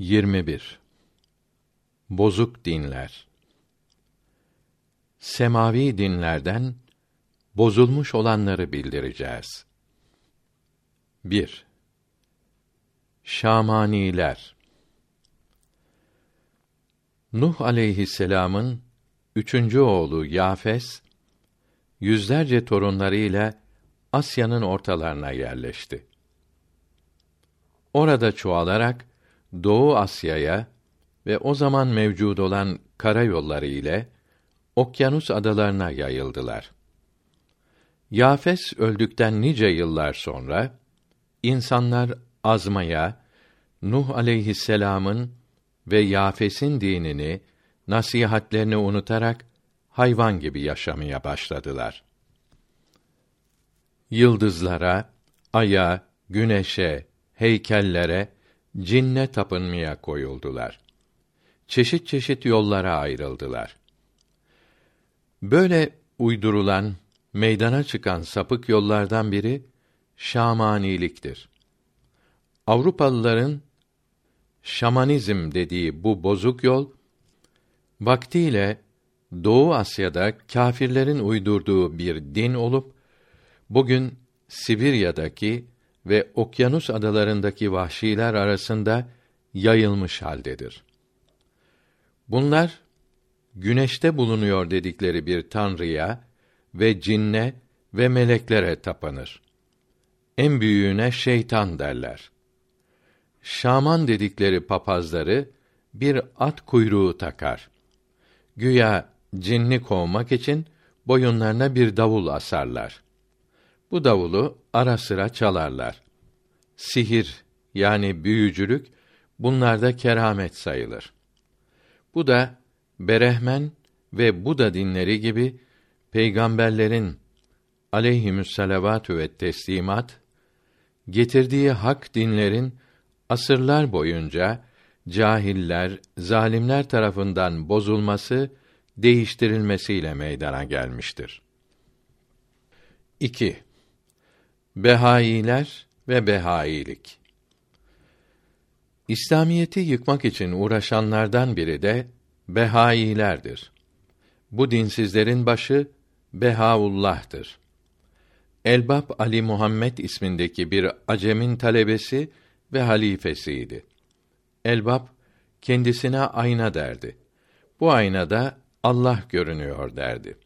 21 Bozuk dinler Semavi dinlerden bozulmuş olanları bildireceğiz. 1. Şamaniler Nuh aleyhisselam'ın üçüncü oğlu Yafes yüzlerce torunlarıyla Asya'nın ortalarına yerleşti. Orada çoğalarak Doğu Asya'ya ve o zaman mevcud olan karayolları ile Okyanus adalarına yayıldılar. Yafes öldükten nice yıllar sonra insanlar azmaya Nuh aleyhisselam'ın ve Yafes'in dinini, nasihatlerini unutarak hayvan gibi yaşamaya başladılar. Yıldızlara, aya, güneşe, heykellere, cinne tapınmaya koyuldular. Çeşit çeşit yollara ayrıldılar. Böyle uydurulan, meydana çıkan sapık yollardan biri şamaniliktir. Avrupalıların şamanizm dediği bu bozuk yol vaktiyle Doğu Asya'da kâfirlerin uydurduğu bir din olup bugün Sibirya'daki ve okyanus adalarındaki vahşiler arasında yayılmış haldedir. Bunlar güneşte bulunuyor dedikleri bir tanrıya ve cinne ve meleklere tapanır. En büyüğüne şeytan derler. Şaman dedikleri papazları bir at kuyruğu takar. Güya cinni kovmak için boyunlarına bir davul asarlar. Bu davulu ara sıra çalarlar. Sihir yani büyücülük bunlarda keramet sayılır. Bu da Berehmen ve Buda dinleri gibi peygamberlerin aleyhimüsselavatü ve teslimat getirdiği hak dinlerin asırlar boyunca cahiller, zalimler tarafından bozulması, değiştirilmesiyle meydana gelmiştir. 2. Behailer ve behailik. İslamiyeti yıkmak için uğraşanlardan biri de behailerdir. Bu dinsizlerin başı Behaullah'tır. Elbap Ali Muhammed ismindeki bir acemin talebesi ve halifesiydi. Elbap kendisine ayna derdi. Bu aynada Allah görünüyor derdi.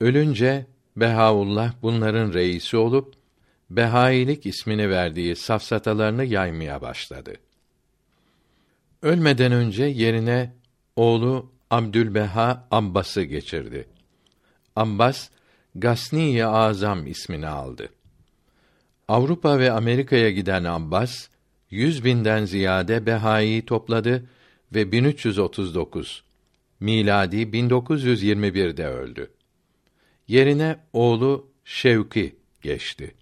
Ölünce Behaullah bunların reisi olup Behailik ismini verdiği safsatalarını yaymaya başladı. Ölmeden önce yerine oğlu Abdülbeha Abbas'ı geçirdi. Abbas Gasni-i Azam ismini aldı. Avrupa ve Amerika'ya giden Abbas, yüz binden ziyade Behai'yi topladı ve 1339 miladi 1921'de öldü. Yerine oğlu Şevki geçti.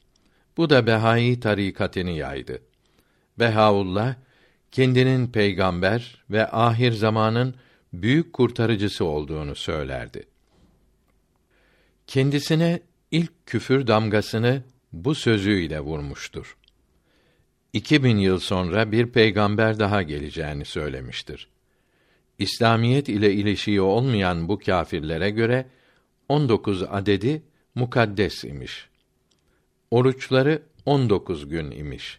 Bu da Behai tarikatını yaydı. Behaullah kendinin peygamber ve ahir zamanın büyük kurtarıcısı olduğunu söylerdi. Kendisine ilk küfür damgasını bu sözüyle vurmuştur. İki bin yıl sonra bir peygamber daha geleceğini söylemiştir. İslamiyet ile ilişiği olmayan bu kâfirlere göre 19 adedi mukaddes imiş. Oruçları 19 gün imiş.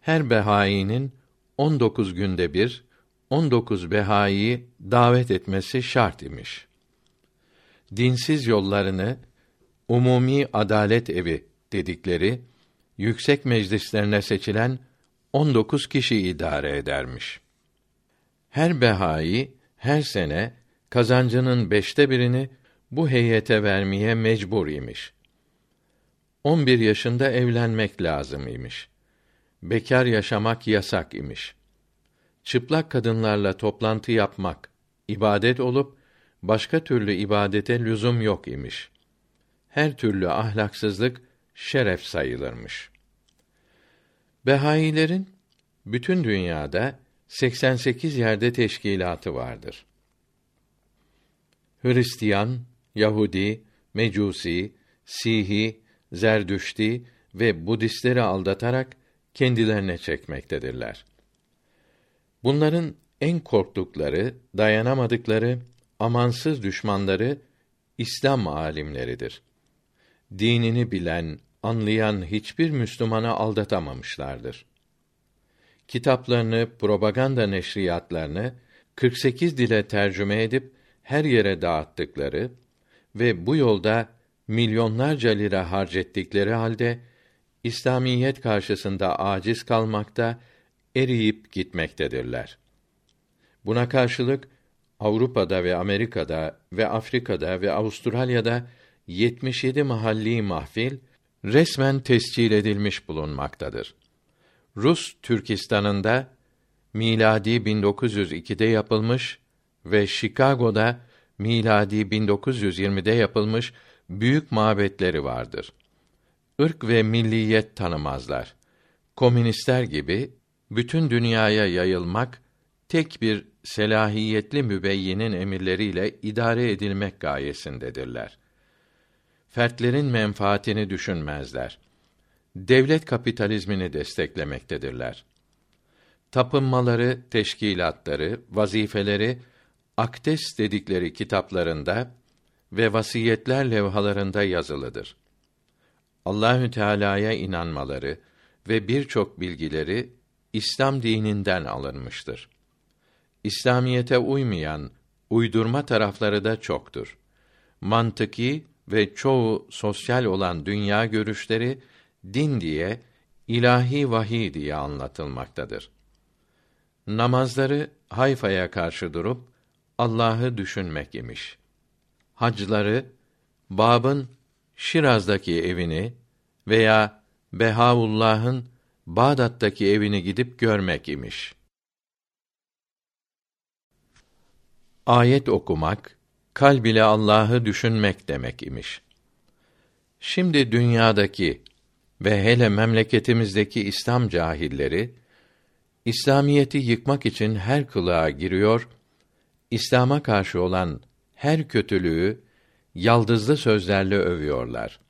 Her behainin 19 günde bir 19 behaiyi davet etmesi şart imiş. Dinsiz yollarını umumi adalet evi dedikleri yüksek meclislerine seçilen 19 kişi idare edermiş. Her behai her sene kazancının beşte birini bu heyete vermeye mecbur imiş. 11 yaşında evlenmek lazım imiş. Bekar yaşamak yasak imiş. Çıplak kadınlarla toplantı yapmak ibadet olup başka türlü ibadete lüzum yok imiş. Her türlü ahlaksızlık şeref sayılırmış. Behailerin bütün dünyada 88 yerde teşkilatı vardır. Hristiyan, Yahudi, Mecusi, Sihi, Zerdüşti ve Budistleri aldatarak kendilerine çekmektedirler. Bunların en korktukları, dayanamadıkları amansız düşmanları İslam alimleridir. Dinini bilen, anlayan hiçbir Müslümanı aldatamamışlardır. Kitaplarını, propaganda neşriyatlarını 48 dile tercüme edip her yere dağıttıkları ve bu yolda milyonlarca lira harcettikleri halde İslamiyet karşısında aciz kalmakta, eriyip gitmektedirler. Buna karşılık Avrupa'da ve Amerika'da ve Afrika'da ve Avustralya'da 77 mahalli mahfil resmen tescil edilmiş bulunmaktadır. Rus Türkistan'ında miladi 1902'de yapılmış ve Chicago'da miladi 1920'de yapılmış büyük mabetleri vardır. Irk ve milliyet tanımazlar. Komünistler gibi bütün dünyaya yayılmak tek bir selahiyetli mübeyyinin emirleriyle idare edilmek gayesindedirler. Fertlerin menfaatini düşünmezler. Devlet kapitalizmini desteklemektedirler. Tapınmaları, teşkilatları, vazifeleri akdes dedikleri kitaplarında ve vasiyetler levhalarında yazılıdır. Allahü Teala'ya inanmaları ve birçok bilgileri İslam dininden alınmıştır. İslamiyete uymayan uydurma tarafları da çoktur. Mantıki ve çoğu sosyal olan dünya görüşleri din diye ilahi vahiy diye anlatılmaktadır. Namazları Hayfa'ya karşı durup Allah'ı düşünmek imiş. Hacları Bab'ın Şiraz'daki evini veya Behaullah'ın Bağdat'taki evini gidip görmek imiş. Ayet okumak, kalb ile Allah'ı düşünmek demek imiş. Şimdi dünyadaki ve hele memleketimizdeki İslam cahilleri İslamiyeti yıkmak için her kılığa giriyor, İslam'a karşı olan her kötülüğü yaldızlı sözlerle övüyorlar.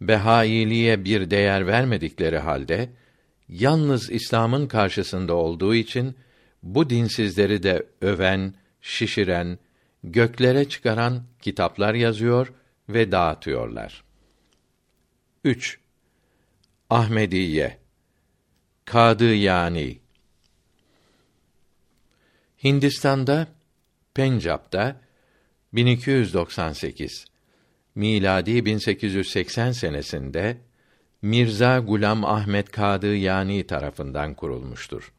Behailiğe bir değer vermedikleri halde yalnız İslam'ın karşısında olduğu için bu dinsizleri de öven, şişiren, göklere çıkaran kitaplar yazıyor ve dağıtıyorlar. 3. Ahmediye Kadı yani Hindistan'da Pencap'ta 1298 miladi 1880 senesinde Mirza Gulam Ahmet Kadı yani tarafından kurulmuştur.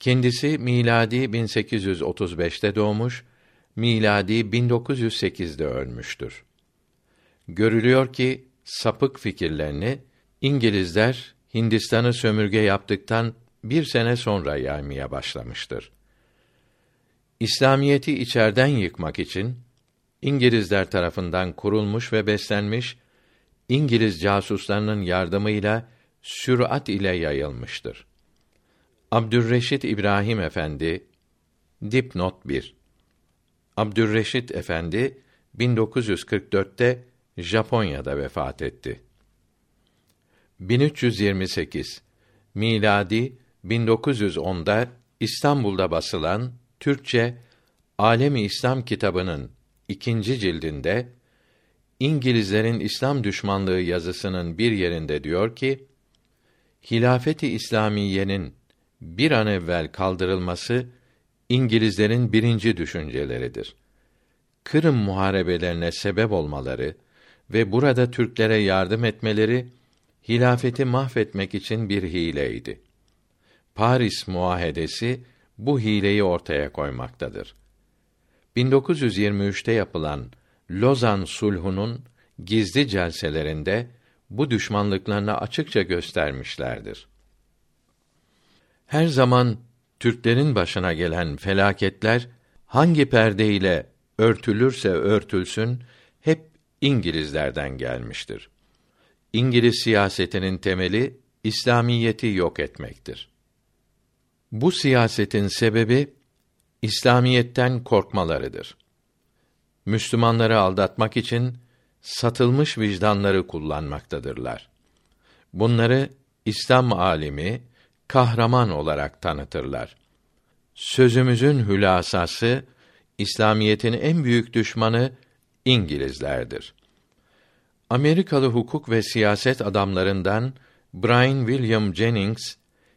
Kendisi miladi 1835'te doğmuş, miladi 1908'de ölmüştür. Görülüyor ki sapık fikirlerini İngilizler Hindistan'ı sömürge yaptıktan bir sene sonra yaymaya başlamıştır. İslamiyeti içerden yıkmak için İngilizler tarafından kurulmuş ve beslenmiş İngiliz casuslarının yardımıyla sürat ile yayılmıştır. Abdürreşit İbrahim Efendi dipnot 1 Abdürreşit Efendi 1944'te Japonya'da vefat etti. 1328 miladi 1910'da İstanbul'da basılan Türkçe Alemi İslam kitabının ikinci cildinde İngilizlerin İslam düşmanlığı yazısının bir yerinde diyor ki: Hilafeti İslamiyenin bir an evvel kaldırılması İngilizlerin birinci düşünceleridir. Kırım muharebelerine sebep olmaları ve burada Türklere yardım etmeleri hilafeti mahvetmek için bir hileydi. Paris Muahedesi bu hileyi ortaya koymaktadır. 1923'te yapılan Lozan Sulhu'nun gizli celselerinde bu düşmanlıklarını açıkça göstermişlerdir. Her zaman Türklerin başına gelen felaketler hangi perdeyle örtülürse örtülsün hep İngilizlerden gelmiştir. İngiliz siyasetinin temeli İslamiyeti yok etmektir. Bu siyasetin sebebi İslamiyetten korkmalarıdır. Müslümanları aldatmak için satılmış vicdanları kullanmaktadırlar. Bunları İslam alimi kahraman olarak tanıtırlar. sözümüzün hülasası İslamiyetin en büyük düşmanı İngilizlerdir. Amerikalı hukuk ve siyaset adamlarından Brian William Jennings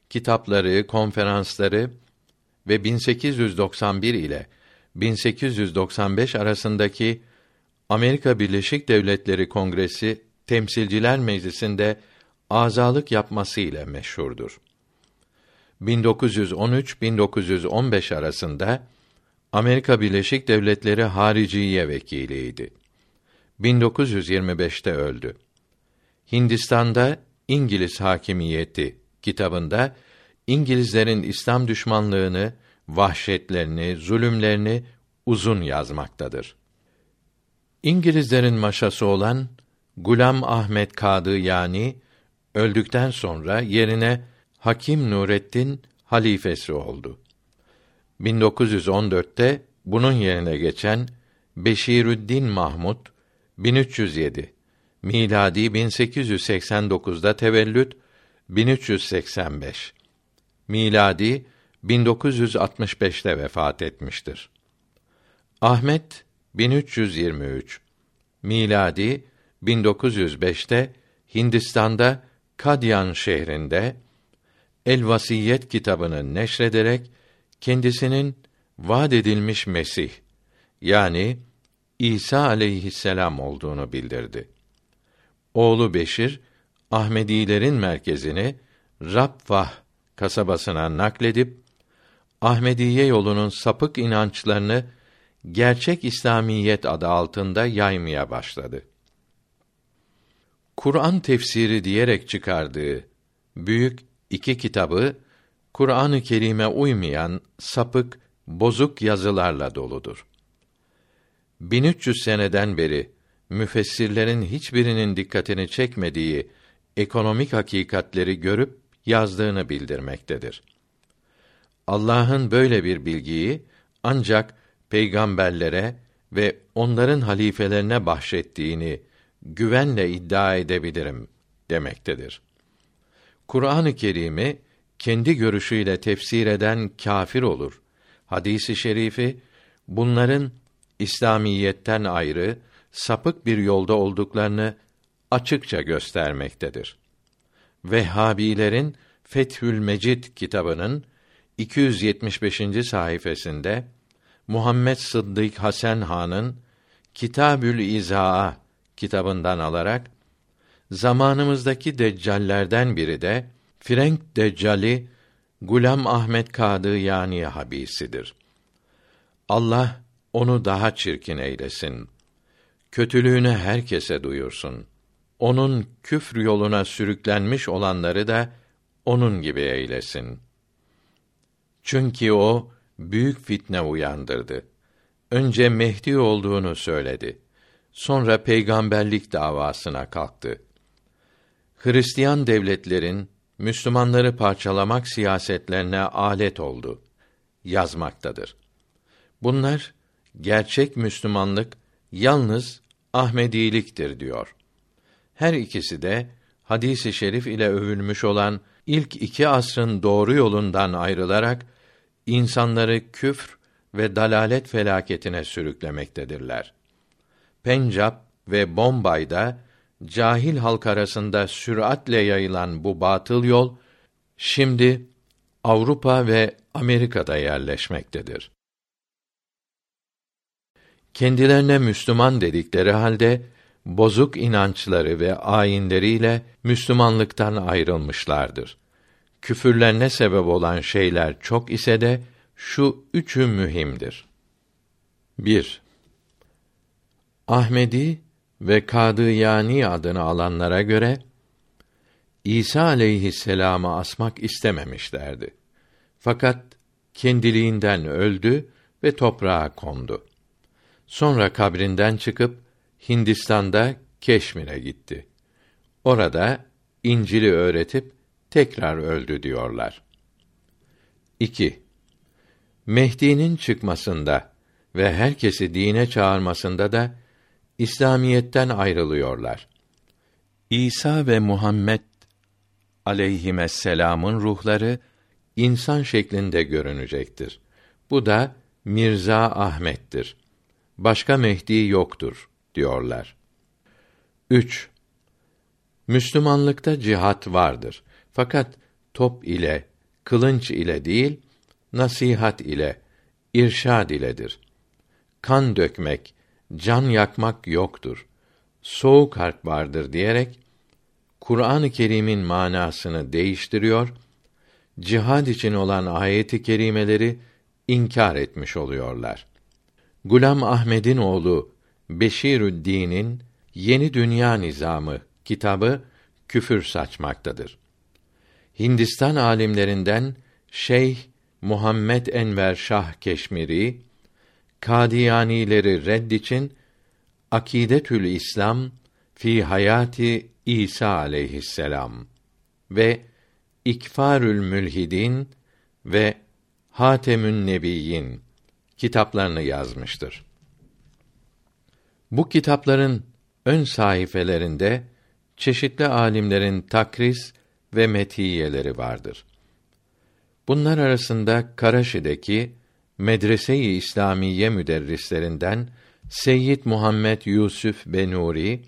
kitapları, konferansları ve 1891 ile 1895 arasındaki Amerika Birleşik Devletleri Kongresi Temsilciler Meclisi'nde azalık yapması ile meşhurdur. 1913-1915 arasında Amerika Birleşik Devletleri Hariciye Vekiliydi. 1925'te öldü. Hindistan'da İngiliz hakimiyeti kitabında İngilizlerin İslam düşmanlığını, vahşetlerini, zulümlerini uzun yazmaktadır. İngilizlerin maşası olan Gulam Ahmet Kadı yani öldükten sonra yerine Hakim Nurettin halifesi oldu. 1914'te bunun yerine geçen Beşirüddin Mahmud 1307 miladi 1889'da tevellüt 1385 miladi 1965'te vefat etmiştir. Ahmet 1323 miladi 1905'te Hindistan'da Kadyan şehrinde El Vasiyet kitabını neşrederek kendisinin vaad edilmiş Mesih yani İsa aleyhisselam olduğunu bildirdi. Oğlu Beşir Ahmedilerin merkezini Rabvah kasabasına nakledip Ahmediye yolunun sapık inançlarını gerçek İslamiyet adı altında yaymaya başladı. Kur'an tefsiri diyerek çıkardığı büyük iki kitabı Kur'an-ı Kerim'e uymayan sapık, bozuk yazılarla doludur. 1300 seneden beri müfessirlerin hiçbirinin dikkatini çekmediği ekonomik hakikatleri görüp yazdığını bildirmektedir. Allah'ın böyle bir bilgiyi ancak peygamberlere ve onların halifelerine bahşettiğini güvenle iddia edebilirim demektedir. Kur'an-ı Kerim'i kendi görüşüyle tefsir eden kâfir olur. Hadisi şerifi bunların İslamiyetten ayrı sapık bir yolda olduklarını açıkça göstermektedir. Vehhabilerin Fethül Mecid kitabının 275. sayfasında Muhammed Sıddık Hasan Han'ın Kitabül İzaa kitabından alarak zamanımızdaki deccallerden biri de Frenk Deccali Gulam Ahmet Kadı yani habisidir. Allah onu daha çirkin eylesin. Kötülüğünü herkese duyursun. Onun küfr yoluna sürüklenmiş olanları da onun gibi eylesin. Çünkü o büyük fitne uyandırdı. Önce Mehdi olduğunu söyledi. Sonra peygamberlik davasına kalktı. Hristiyan devletlerin Müslümanları parçalamak siyasetlerine alet oldu yazmaktadır. Bunlar gerçek Müslümanlık yalnız Ahmediliktir diyor. Her ikisi de hadisi şerif ile övülmüş olan ilk iki asrın doğru yolundan ayrılarak insanları küfr ve dalalet felaketine sürüklemektedirler. Pencap ve Bombay'da cahil halk arasında süratle yayılan bu batıl yol şimdi Avrupa ve Amerika'da yerleşmektedir. Kendilerine Müslüman dedikleri halde bozuk inançları ve ayinleriyle Müslümanlıktan ayrılmışlardır. Küfürlerine sebep olan şeyler çok ise de şu üçü mühimdir. 1. Ahmedi ve Kadıyani adını alanlara göre İsa aleyhisselamı asmak istememişlerdi. Fakat kendiliğinden öldü ve toprağa kondu. Sonra kabrinden çıkıp Hindistan'da Keşmir'e gitti. Orada İncil'i öğretip tekrar öldü diyorlar. 2. Mehdi'nin çıkmasında ve herkesi dine çağırmasında da İslamiyetten ayrılıyorlar. İsa ve Muhammed aleyhisselam'ın ruhları insan şeklinde görünecektir. Bu da Mirza Ahmet'tir. Başka Mehdi yoktur diyorlar. 3. Müslümanlıkta cihat vardır. Fakat top ile, kılınç ile değil, nasihat ile, irşad iledir. Kan dökmek, can yakmak yoktur. Soğuk harp vardır diyerek Kur'an-ı Kerim'in manasını değiştiriyor, cihad için olan ayeti kerimeleri inkar etmiş oluyorlar. Gulam Ahmed'in oğlu Beşirüddin'in Yeni Dünya Nizamı kitabı küfür saçmaktadır. Hindistan alimlerinden Şeyh Muhammed Enver Şah Keşmiri Kadiyanileri redd için Akidetül İslam fi hayati İsa aleyhisselam ve İkfarül Mülhidin ve Hatemün Nebiyyin kitaplarını yazmıştır. Bu kitapların ön sayfelerinde çeşitli alimlerin takris ve metiyeleri vardır. Bunlar arasında Karaşi'deki Medrese-i İslamiye müderrislerinden Seyyid Muhammed Yusuf Benuri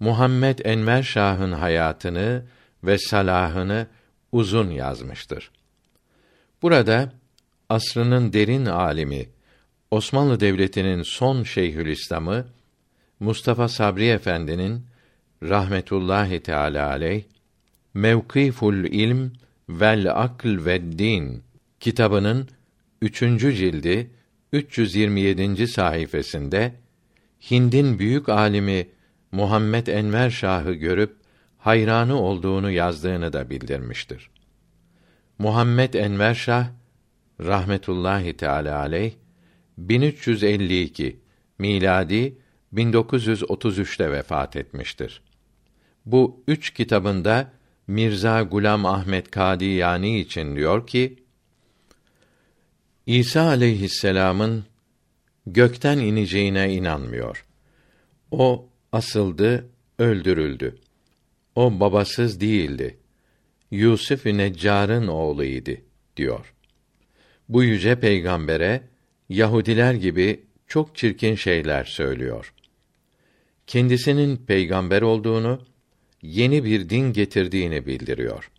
Muhammed Enver Şah'ın hayatını ve salahını uzun yazmıştır. Burada asrının derin alimi Osmanlı Devleti'nin son Şeyhülislam'ı Mustafa Sabri Efendi'nin rahmetullahi teala aleyh Mevkiful İlm vel Akl ve Din kitabının üçüncü cildi 327. sayfasında Hind'in büyük alimi Muhammed Enver Şah'ı görüp hayranı olduğunu yazdığını da bildirmiştir. Muhammed Enver Şah rahmetullahi teala aleyh 1352 miladi 1933'te vefat etmiştir. Bu üç kitabında Mirza Gulam Ahmet Kadiyani için diyor ki: İsa aleyhisselam'ın gökten ineceğine inanmıyor. O asıldı, öldürüldü. O babasız değildi. Yusuf-ü Neccar'ın oğluydu diyor. Bu yüce peygambere Yahudiler gibi çok çirkin şeyler söylüyor. Kendisinin peygamber olduğunu, yeni bir din getirdiğini bildiriyor.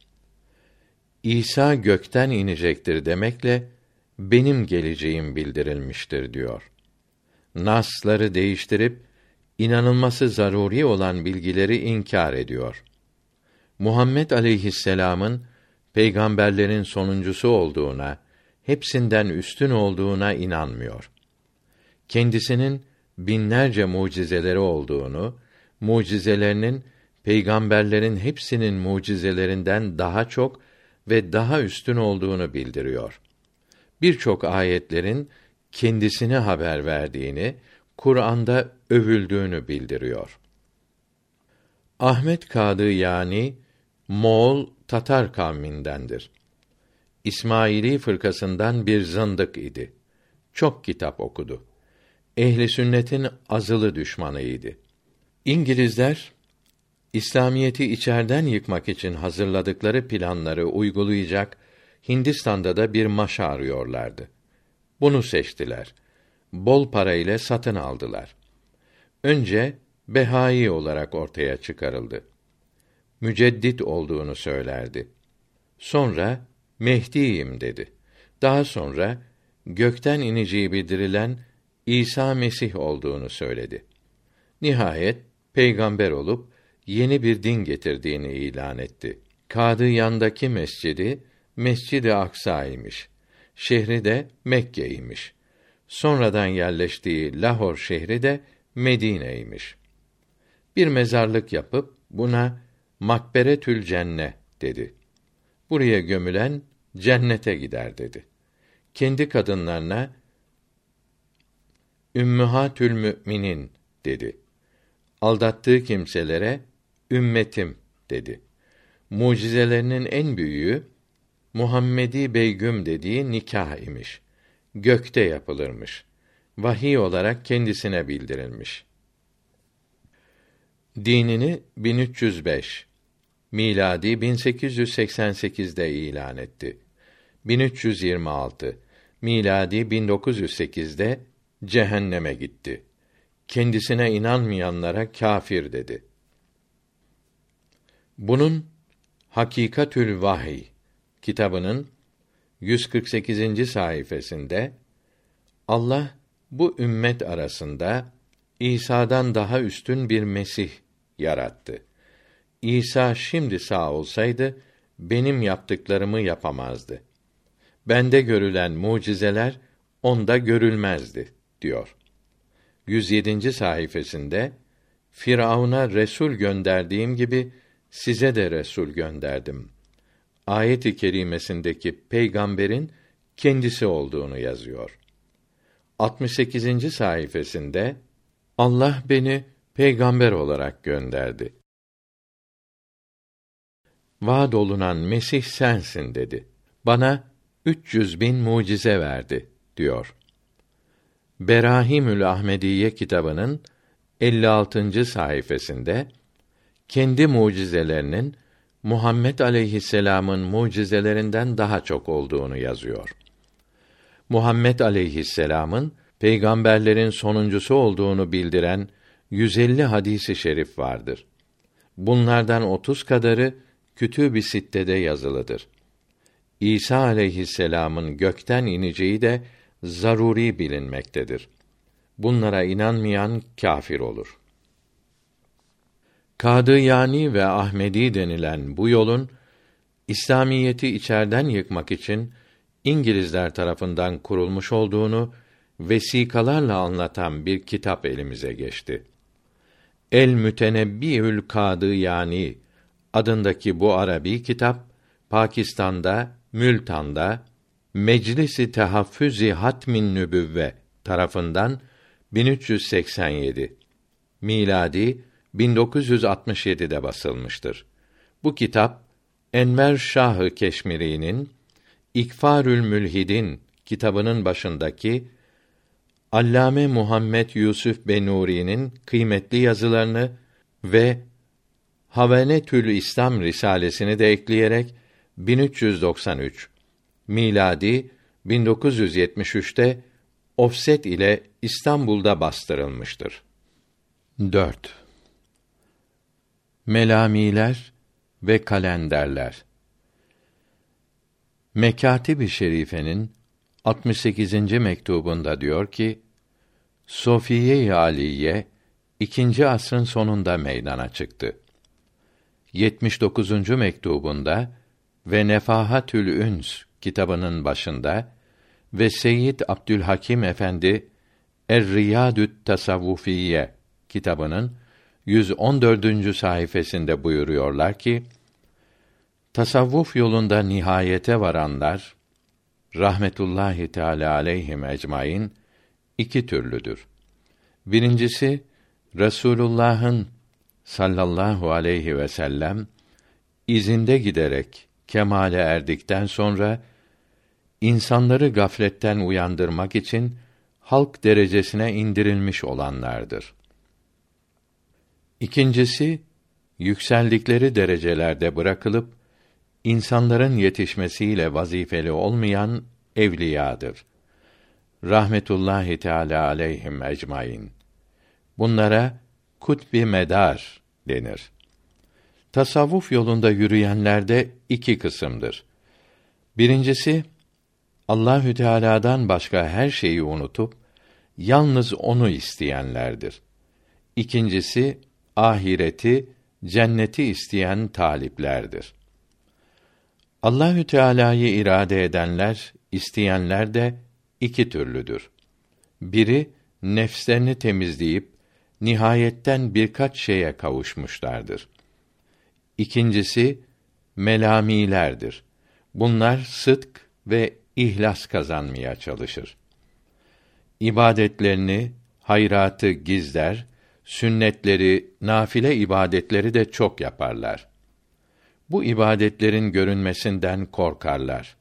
İsa gökten inecektir demekle benim geleceğim bildirilmiştir diyor. Nasları değiştirip inanılması zaruri olan bilgileri inkar ediyor. Muhammed aleyhisselam'ın peygamberlerin sonuncusu olduğuna, hepsinden üstün olduğuna inanmıyor. Kendisinin binlerce mucizeleri olduğunu, mucizelerinin peygamberlerin hepsinin mucizelerinden daha çok ve daha üstün olduğunu bildiriyor. Birçok ayetlerin kendisine haber verdiğini, Kur'an'da övüldüğünü bildiriyor. Ahmet Kadı yani Moğol Tatar kavmindendir. İsmaili fırkasından bir zındık idi. Çok kitap okudu. Ehli sünnetin azılı düşmanıydı. İngilizler İslamiyeti içerden yıkmak için hazırladıkları planları uygulayacak Hindistan'da da bir maşa arıyorlardı. Bunu seçtiler. Bol para ile satın aldılar. Önce Behai olarak ortaya çıkarıldı. Müceddit olduğunu söylerdi. Sonra Mehdi'yim dedi. Daha sonra gökten ineceği bildirilen İsa Mesih olduğunu söyledi. Nihayet peygamber olup yeni bir din getirdiğini ilan etti. Kadı yandaki mescidi Mescid-i Aksa'ymış. Şehri de Mekke'ymiş. Sonradan yerleştiği Lahor şehri de Medine'ymiş. Bir mezarlık yapıp buna Makberetül Cenne dedi. Buraya gömülen cennete gider dedi. Kendi kadınlarına Ümmühatül Müminin dedi. Aldattığı kimselere ümmetim dedi. Mucizelerinin en büyüğü Muhammedi Beygüm dediği nikah imiş. Gökte yapılırmış. Vahiy olarak kendisine bildirilmiş. Dinini 1305 miladi 1888'de ilan etti. 1326 miladi 1908'de cehenneme gitti. Kendisine inanmayanlara kâfir dedi. Bunun Hakikatül Vahiy kitabının 148. sayfasında Allah bu ümmet arasında İsa'dan daha üstün bir Mesih yarattı. İsa şimdi sağ olsaydı benim yaptıklarımı yapamazdı. Bende görülen mucizeler onda görülmezdi diyor. 107. sayfasında Firavun'a resul gönderdiğim gibi size de resul gönderdim. Ayet-i kerimesindeki peygamberin kendisi olduğunu yazıyor. 68. sayfasında Allah beni peygamber olarak gönderdi. Vaad olunan Mesih sensin dedi. Bana 300 bin mucize verdi diyor. Berahimül Ahmediye kitabının 56. sayfasında kendi mucizelerinin Muhammed aleyhisselam'ın mucizelerinden daha çok olduğunu yazıyor. Muhammed aleyhisselam'ın peygamberlerin sonuncusu olduğunu bildiren 150 hadisi şerif vardır. Bunlardan 30 kadarı Kütüb-i Sitte'de yazılıdır. İsa aleyhisselam'ın gökten ineceği de zaruri bilinmektedir. Bunlara inanmayan kâfir olur. Kadıyani ve Ahmedi denilen bu yolun İslamiyeti içerden yıkmak için İngilizler tarafından kurulmuş olduğunu vesikalarla anlatan bir kitap elimize geçti. El Mütenebbiül Kadı yani adındaki bu Arabi kitap Pakistan'da, Mültan'da Meclisi Tehaffüzi Hatmin Nübüvve tarafından 1387 miladi 1967'de basılmıştır. Bu kitap Enver Şahı Keşmiri'nin İkfarül Mülhidin kitabının başındaki Allame Muhammed Yusuf Benuri'nin kıymetli yazılarını ve Havenetül İslam risalesini de ekleyerek 1393 miladi 1973'te ofset ile İstanbul'da bastırılmıştır. 4. Melamiler ve kalenderler Mekatib-i Şerife'nin 68. mektubunda diyor ki: Sofiye-i Aliye ikinci asrın sonunda meydana çıktı. 79. mektubunda ve Nefahatül Üns kitabının başında ve Seyyid Abdülhakim Efendi Er-Riyadü't Tasavvufiye kitabının 114. sayfasında buyuruyorlar ki tasavvuf yolunda nihayete varanlar rahmetullahi teala aleyhim ecmaîn iki türlüdür. Birincisi Resulullah'ın sallallahu aleyhi ve sellem izinde giderek kemale erdikten sonra insanları gafletten uyandırmak için halk derecesine indirilmiş olanlardır. İkincisi yükseldikleri derecelerde bırakılıp insanların yetişmesiyle vazifeli olmayan evliyadır. Rahmetullahi Teala aleyhim ecmaîn. Bunlara kutbi medar denir. Tasavvuf yolunda yürüyenlerde iki kısımdır. Birincisi Allahü Teala'dan başka her şeyi unutup yalnız onu isteyenlerdir. İkincisi ahireti, cenneti isteyen taliplerdir. Allahü Teala'yı irade edenler, isteyenler de iki türlüdür. Biri nefslerini temizleyip nihayetten birkaç şeye kavuşmuşlardır. İkincisi melamilerdir. Bunlar sıdk ve ihlas kazanmaya çalışır. İbadetlerini, hayratı gizler, sünnetleri, nafile ibadetleri de çok yaparlar. Bu ibadetlerin görünmesinden korkarlar.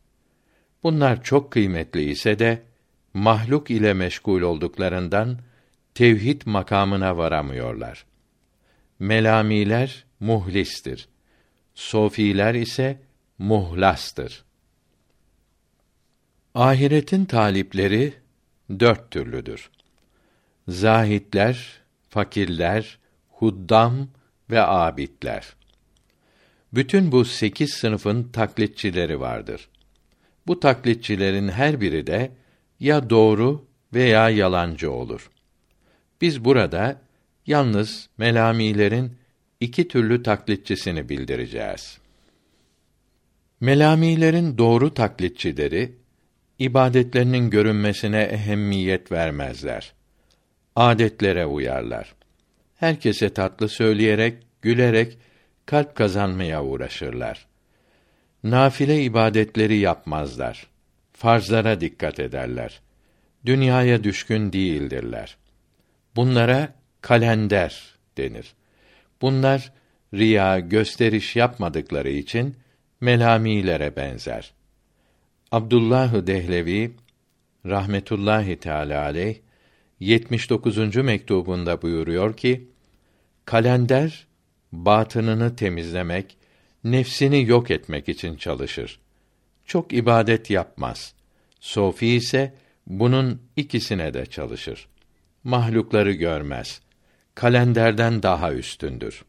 Bunlar çok kıymetli ise de mahluk ile meşgul olduklarından tevhid makamına varamıyorlar. Melamiler muhlistir. Sofiler ise muhlastır. Ahiretin talipleri dört türlüdür. Zahitler, fakirler, huddam ve abidler. Bütün bu sekiz sınıfın taklitçileri vardır. Bu taklitçilerin her biri de ya doğru veya yalancı olur. Biz burada yalnız melamilerin iki türlü taklitçisini bildireceğiz. Melamilerin doğru taklitçileri ibadetlerinin görünmesine ehemmiyet vermezler. Adetlere uyarlar. Herkese tatlı söyleyerek, gülerek kalp kazanmaya uğraşırlar. Nafile ibadetleri yapmazlar. Farzlara dikkat ederler. Dünyaya düşkün değildirler. Bunlara kalender denir. Bunlar riya, gösteriş yapmadıkları için melamilere benzer. Abdullah Dehlevi rahmetullahi teala aleyh 79. mektubunda buyuruyor ki kalender batınını temizlemek, nefsini yok etmek için çalışır. Çok ibadet yapmaz. Sofi ise bunun ikisine de çalışır. Mahlukları görmez. Kalenderden daha üstündür.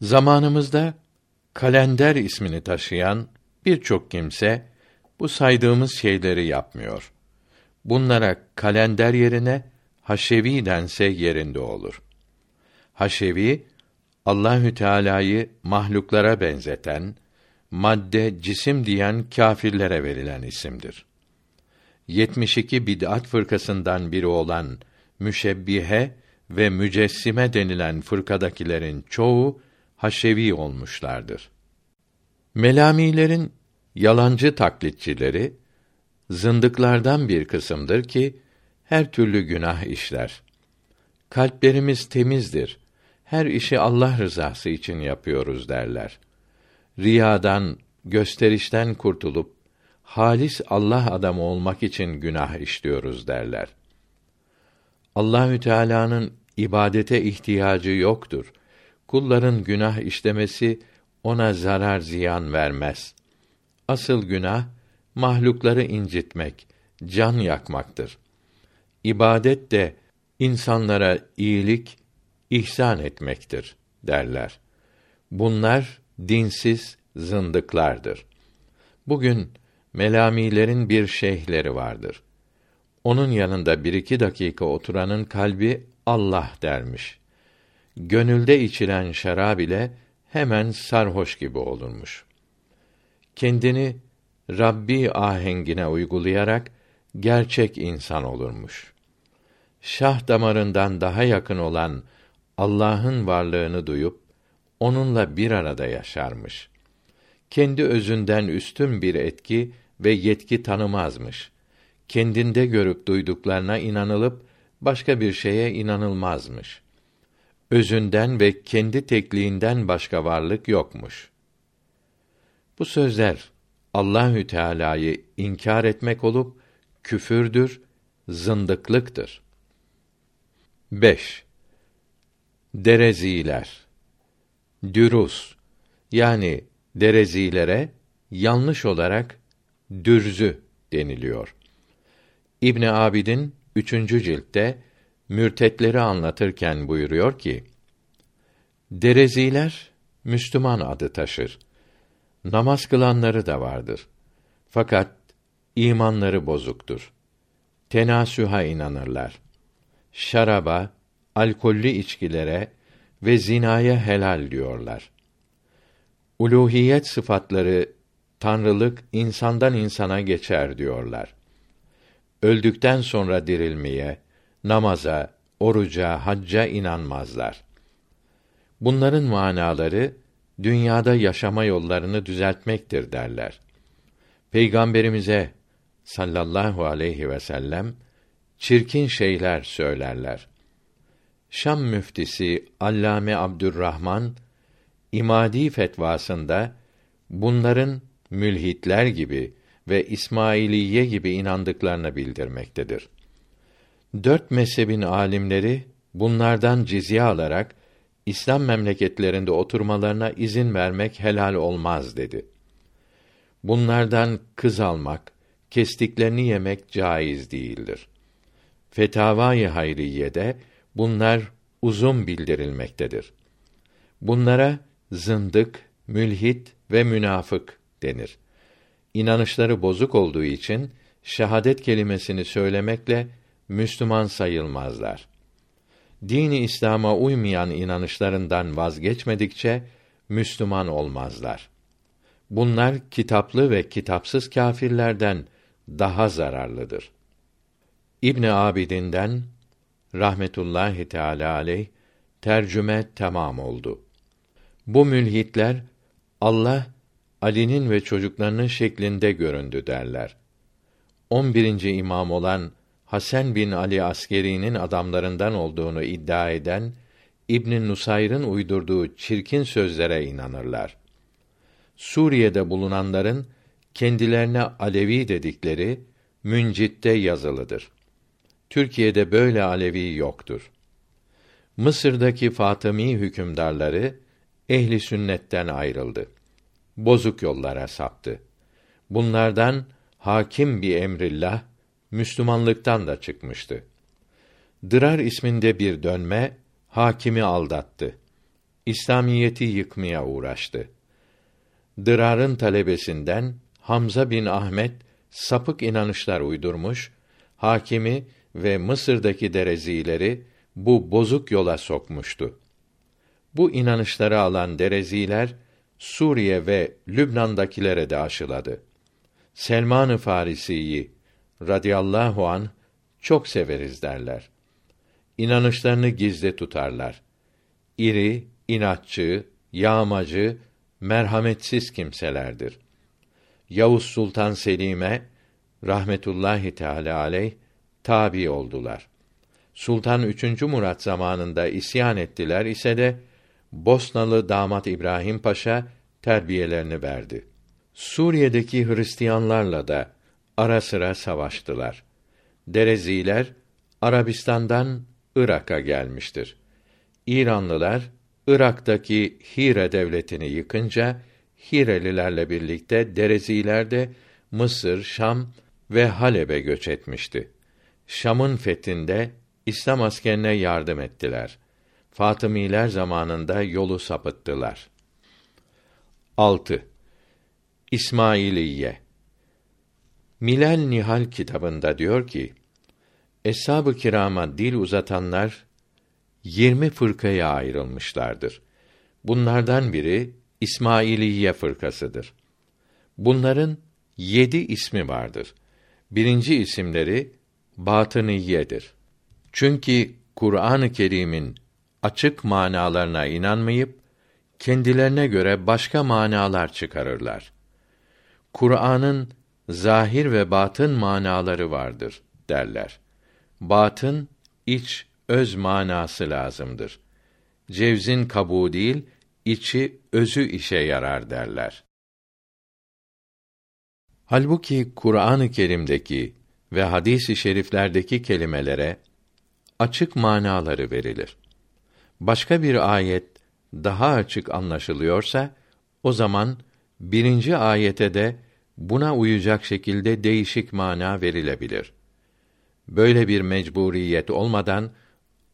Zamanımızda kalender ismini taşıyan birçok kimse bu saydığımız şeyleri yapmıyor. Bunlara kalender yerine haşevi dense yerinde olur. Haşevi Allahü Teala'yı mahluklara benzeten, madde, cisim diyen kâfirlere verilen isimdir. 72 bid'at fırkasından biri olan müşebbihe ve mücessime denilen fırkadakilerin çoğu haşevi olmuşlardır. Melamilerin yalancı taklitçileri zındıklardan bir kısımdır ki her türlü günah işler. Kalplerimiz temizdir. Her işi Allah rızası için yapıyoruz derler. Riyadan, gösterişten kurtulup halis Allah adamı olmak için günah işliyoruz derler. Allahü Teala'nın ibadete ihtiyacı yoktur. Kulların günah işlemesi ona zarar ziyan vermez. Asıl günah mahlukları incitmek, can yakmaktır. İbadet de insanlara iyilik, ihsan etmektir derler. Bunlar dinsiz zındıklardır. Bugün melamilerin bir şeyhleri vardır. Onun yanında bir iki dakika oturanın kalbi Allah dermiş. Gönülde içilen şarab ile hemen sarhoş gibi olurmuş. Kendini Rabbi ahengine uygulayarak gerçek insan olurmuş. Şah damarından daha yakın olan Allah'ın varlığını duyup onunla bir arada yaşarmış. Kendi özünden üstün bir etki ve yetki tanımazmış. Kendinde görüp duyduklarına inanılıp başka bir şeye inanılmazmış. Özünden ve kendi tekliğinden başka varlık yokmuş. Bu sözler Allahü Teala'yı inkar etmek olup küfürdür, zındıklıktır. 5. Dereziler Dürus yani derezilere yanlış olarak dürzü deniliyor. İbn Abidin 3. ciltte mürtetleri anlatırken buyuruyor ki: Dereziler Müslüman adı taşır. Namaz kılanları da vardır. Fakat imanları bozuktur. Tenasüha inanırlar. Şaraba, alkollü içkilere ve zinaya helal diyorlar. Uluhiyet sıfatları tanrılık insandan insana geçer diyorlar. Öldükten sonra dirilmeye, namaza, oruca, hacca inanmazlar. Bunların manaları dünyada yaşama yollarını düzeltmektir derler. Peygamberimize sallallahu aleyhi ve sellem çirkin şeyler söylerler. Şam müftisi Allame Abdurrahman İmadi fetvasında bunların mülhitler gibi ve İsmailiye gibi inandıklarını bildirmektedir. Dört mezhebin alimleri bunlardan cizye alarak İslam memleketlerinde oturmalarına izin vermek helal olmaz dedi. Bunlardan kız almak, kestiklerini yemek caiz değildir. Fetavai Hayriye'de bunlar uzun bildirilmektedir. Bunlara zındık, mülhit ve münafık denir. İnanışları bozuk olduğu için şehadet kelimesini söylemekle Müslüman sayılmazlar. Dini İslam'a uymayan inanışlarından vazgeçmedikçe Müslüman olmazlar. Bunlar kitaplı ve kitapsız kâfirlerden daha zararlıdır. İbn Abidin'den rahmetullahi teala aleyh tercüme tamam oldu. Bu mülhitler Allah Ali'nin ve çocuklarının şeklinde göründü derler. 11. imam olan Hasan bin Ali Askeri'nin adamlarından olduğunu iddia eden İbn Nusayr'ın uydurduğu çirkin sözlere inanırlar. Suriye'de bulunanların kendilerine Alevi dedikleri Müncit'te yazılıdır. Türkiye'de böyle Alevi yoktur. Mısır'daki Fatımi hükümdarları ehli sünnetten ayrıldı. Bozuk yollara saptı. Bunlardan hakim bir emrillah Müslümanlıktan da çıkmıştı. Dırar isminde bir dönme hakimi aldattı. İslamiyeti yıkmaya uğraştı. Dırar'ın talebesinden Hamza bin Ahmet sapık inanışlar uydurmuş, hakimi ve Mısır'daki derezileri bu bozuk yola sokmuştu. Bu inanışları alan dereziler Suriye ve Lübnan'dakilere de aşıladı. Selman-ı Farisi'yi radıyallahu an çok severiz derler. İnanışlarını gizli tutarlar. İri, inatçı, yağmacı, merhametsiz kimselerdir. Yavuz Sultan Selim'e rahmetullahi teala aleyh tabi oldular. Sultan 3. Murat zamanında isyan ettiler ise de Bosnalı damat İbrahim Paşa terbiyelerini verdi. Suriye'deki Hristiyanlarla da ara sıra savaştılar. Dereziler Arabistan'dan Irak'a gelmiştir. İranlılar Irak'taki Hire devletini yıkınca Hirelilerle birlikte Dereziler de Mısır, Şam ve Halep'e göç etmişti. Şam'ın fethinde İslam askerine yardım ettiler. Fatımiler zamanında yolu sapıttılar. 6. İsmailiye Milal Nihal kitabında diyor ki: Eshab-ı kirama dil uzatanlar yirmi fırkaya ayrılmışlardır. Bunlardan biri İsmailiye fırkasıdır. Bunların yedi ismi vardır. Birinci isimleri Batıniyedir. Çünkü Kur'an-ı Kerim'in açık manalarına inanmayıp kendilerine göre başka manalar çıkarırlar. Kur'an'ın zahir ve batın manaları vardır derler. Batın iç öz manası lazımdır. Cevzin kabuğu değil, içi özü işe yarar derler. Halbuki Kur'an-ı Kerim'deki ve hadis-i şeriflerdeki kelimelere açık manaları verilir. Başka bir ayet daha açık anlaşılıyorsa o zaman birinci ayete de buna uyacak şekilde değişik mana verilebilir. Böyle bir mecburiyet olmadan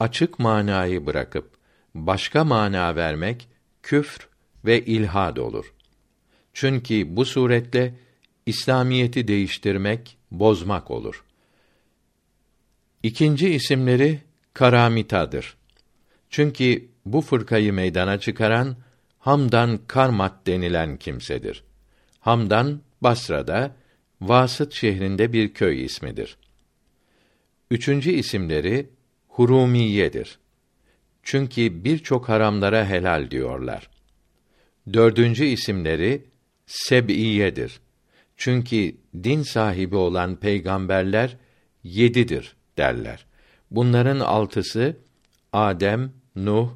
açık manayı bırakıp başka mana vermek küfr ve ilhad olur. Çünkü bu suretle İslamiyeti değiştirmek, bozmak olur. İkinci isimleri Karamita'dır. Çünkü bu fırkayı meydana çıkaran Hamdan Karmat denilen kimsedir. Hamdan Basra'da Vasıt şehrinde bir köy ismidir. Üçüncü isimleri Hurumiyedir. Çünkü birçok haramlara helal diyorlar. Dördüncü isimleri Seb'iyedir. Çünkü din sahibi olan peygamberler yedidir derler. Bunların altısı Adem, Nuh,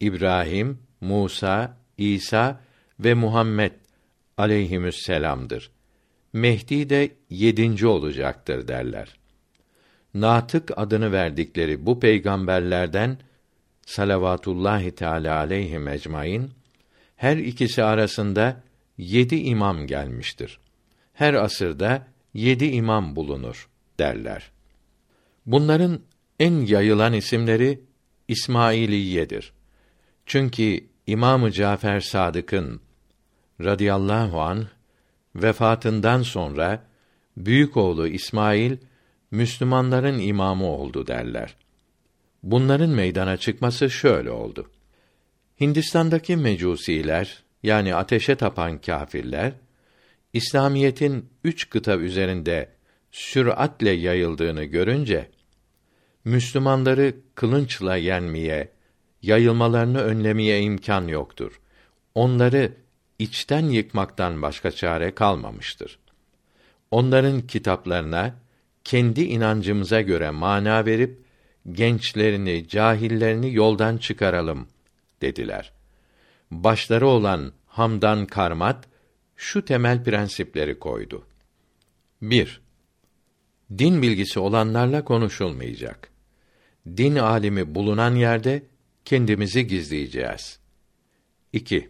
İbrahim, Musa, İsa ve Muhammed aleyhimüsselam'dır. Mehdi de yedinci olacaktır derler. Natık adını verdikleri bu peygamberlerden salavatullahi teala aleyhi ecmaîn her ikisi arasında yedi imam gelmiştir. Her asırda yedi imam bulunur derler. Bunların en yayılan isimleri İsmailiyedir. Çünkü İmamı Cafer Sadık'ın radıyallahu an vefatından sonra büyük oğlu İsmail Müslümanların imamı oldu derler. Bunların meydana çıkması şöyle oldu. Hindistan'daki mecusiler yani ateşe tapan kâfirler İslamiyetin üç kıta üzerinde süratle yayıldığını görünce Müslümanları kılınçla yenmeye, yayılmalarını önlemeye imkan yoktur. Onları içten yıkmaktan başka çare kalmamıştır. Onların kitaplarına kendi inancımıza göre mana verip gençlerini, cahillerini yoldan çıkaralım dediler. Başları olan Hamdan Karmat şu temel prensipleri koydu. 1. Din bilgisi olanlarla konuşulmayacak. Din alimi bulunan yerde kendimizi gizleyeceğiz. 2.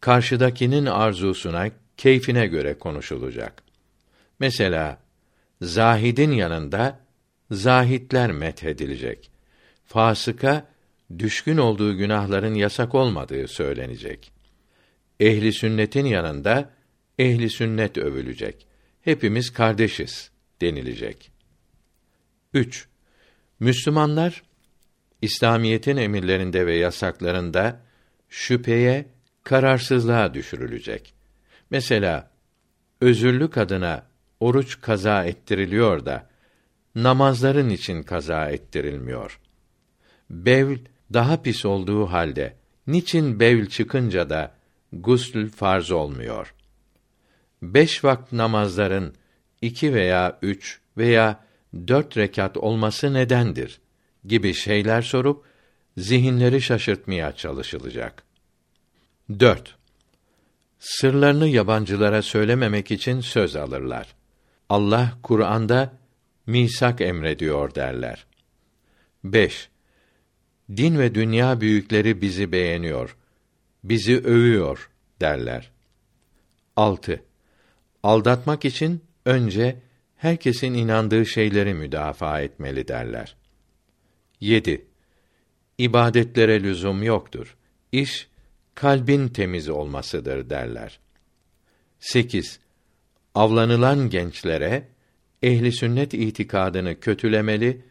Karşıdakinin arzusuna, keyfine göre konuşulacak. Mesela zahidin yanında zahitler methedilecek. Fasıka düşkün olduğu günahların yasak olmadığı söylenecek. Ehli sünnetin yanında ehli sünnet övülecek. Hepimiz kardeşiz denilecek. 3. Müslümanlar İslamiyetin emirlerinde ve yasaklarında şüpheye, kararsızlığa düşürülecek. Mesela özürlü kadına oruç kaza ettiriliyor da namazların için kaza ettirilmiyor. Bevl daha pis olduğu halde niçin bevl çıkınca da gusül farz olmuyor? Beş vakit namazların iki veya üç veya dört rekat olması nedendir? gibi şeyler sorup zihinleri şaşırtmaya çalışılacak. 4. Sırlarını yabancılara söylememek için söz alırlar. Allah Kur'an'da misak emrediyor derler. 5. Din ve dünya büyükleri bizi beğeniyor, bizi övüyor derler. 6. Aldatmak için önce herkesin inandığı şeyleri müdafaa etmeli derler. 7. İbadetlere lüzum yoktur. İş kalbin temiz olmasıdır derler. 8. Avlanılan gençlere ehli sünnet itikadını kötülemeli,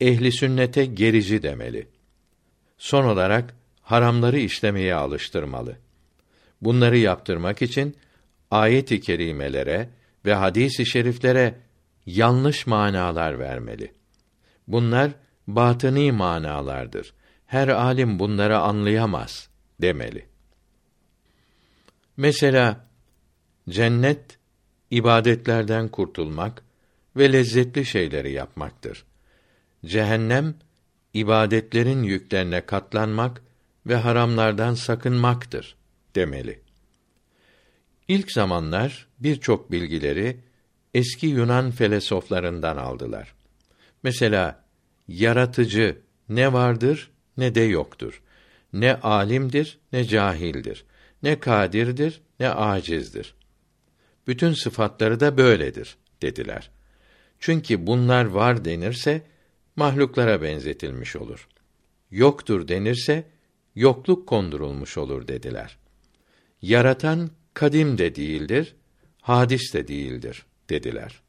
ehli sünnete gerici demeli. Son olarak haramları işlemeye alıştırmalı. Bunları yaptırmak için ayet-i kerimelere ve hadis-i şeriflere yanlış manalar vermeli. Bunlar batıni manalardır. Her alim bunları anlayamaz demeli. Mesela cennet ibadetlerden kurtulmak ve lezzetli şeyleri yapmaktır. Cehennem ibadetlerin yüklerine katlanmak ve haramlardan sakınmaktır demeli. İlk zamanlar birçok bilgileri eski Yunan felsefelerinden aldılar. Mesela yaratıcı ne vardır ne de yoktur. Ne alimdir ne cahildir. Ne kadirdir ne acizdir. Bütün sıfatları da böyledir dediler. Çünkü bunlar var denirse mahluklara benzetilmiş olur. Yoktur denirse yokluk kondurulmuş olur dediler. Yaratan kadim de değildir, hadis de değildir dediler.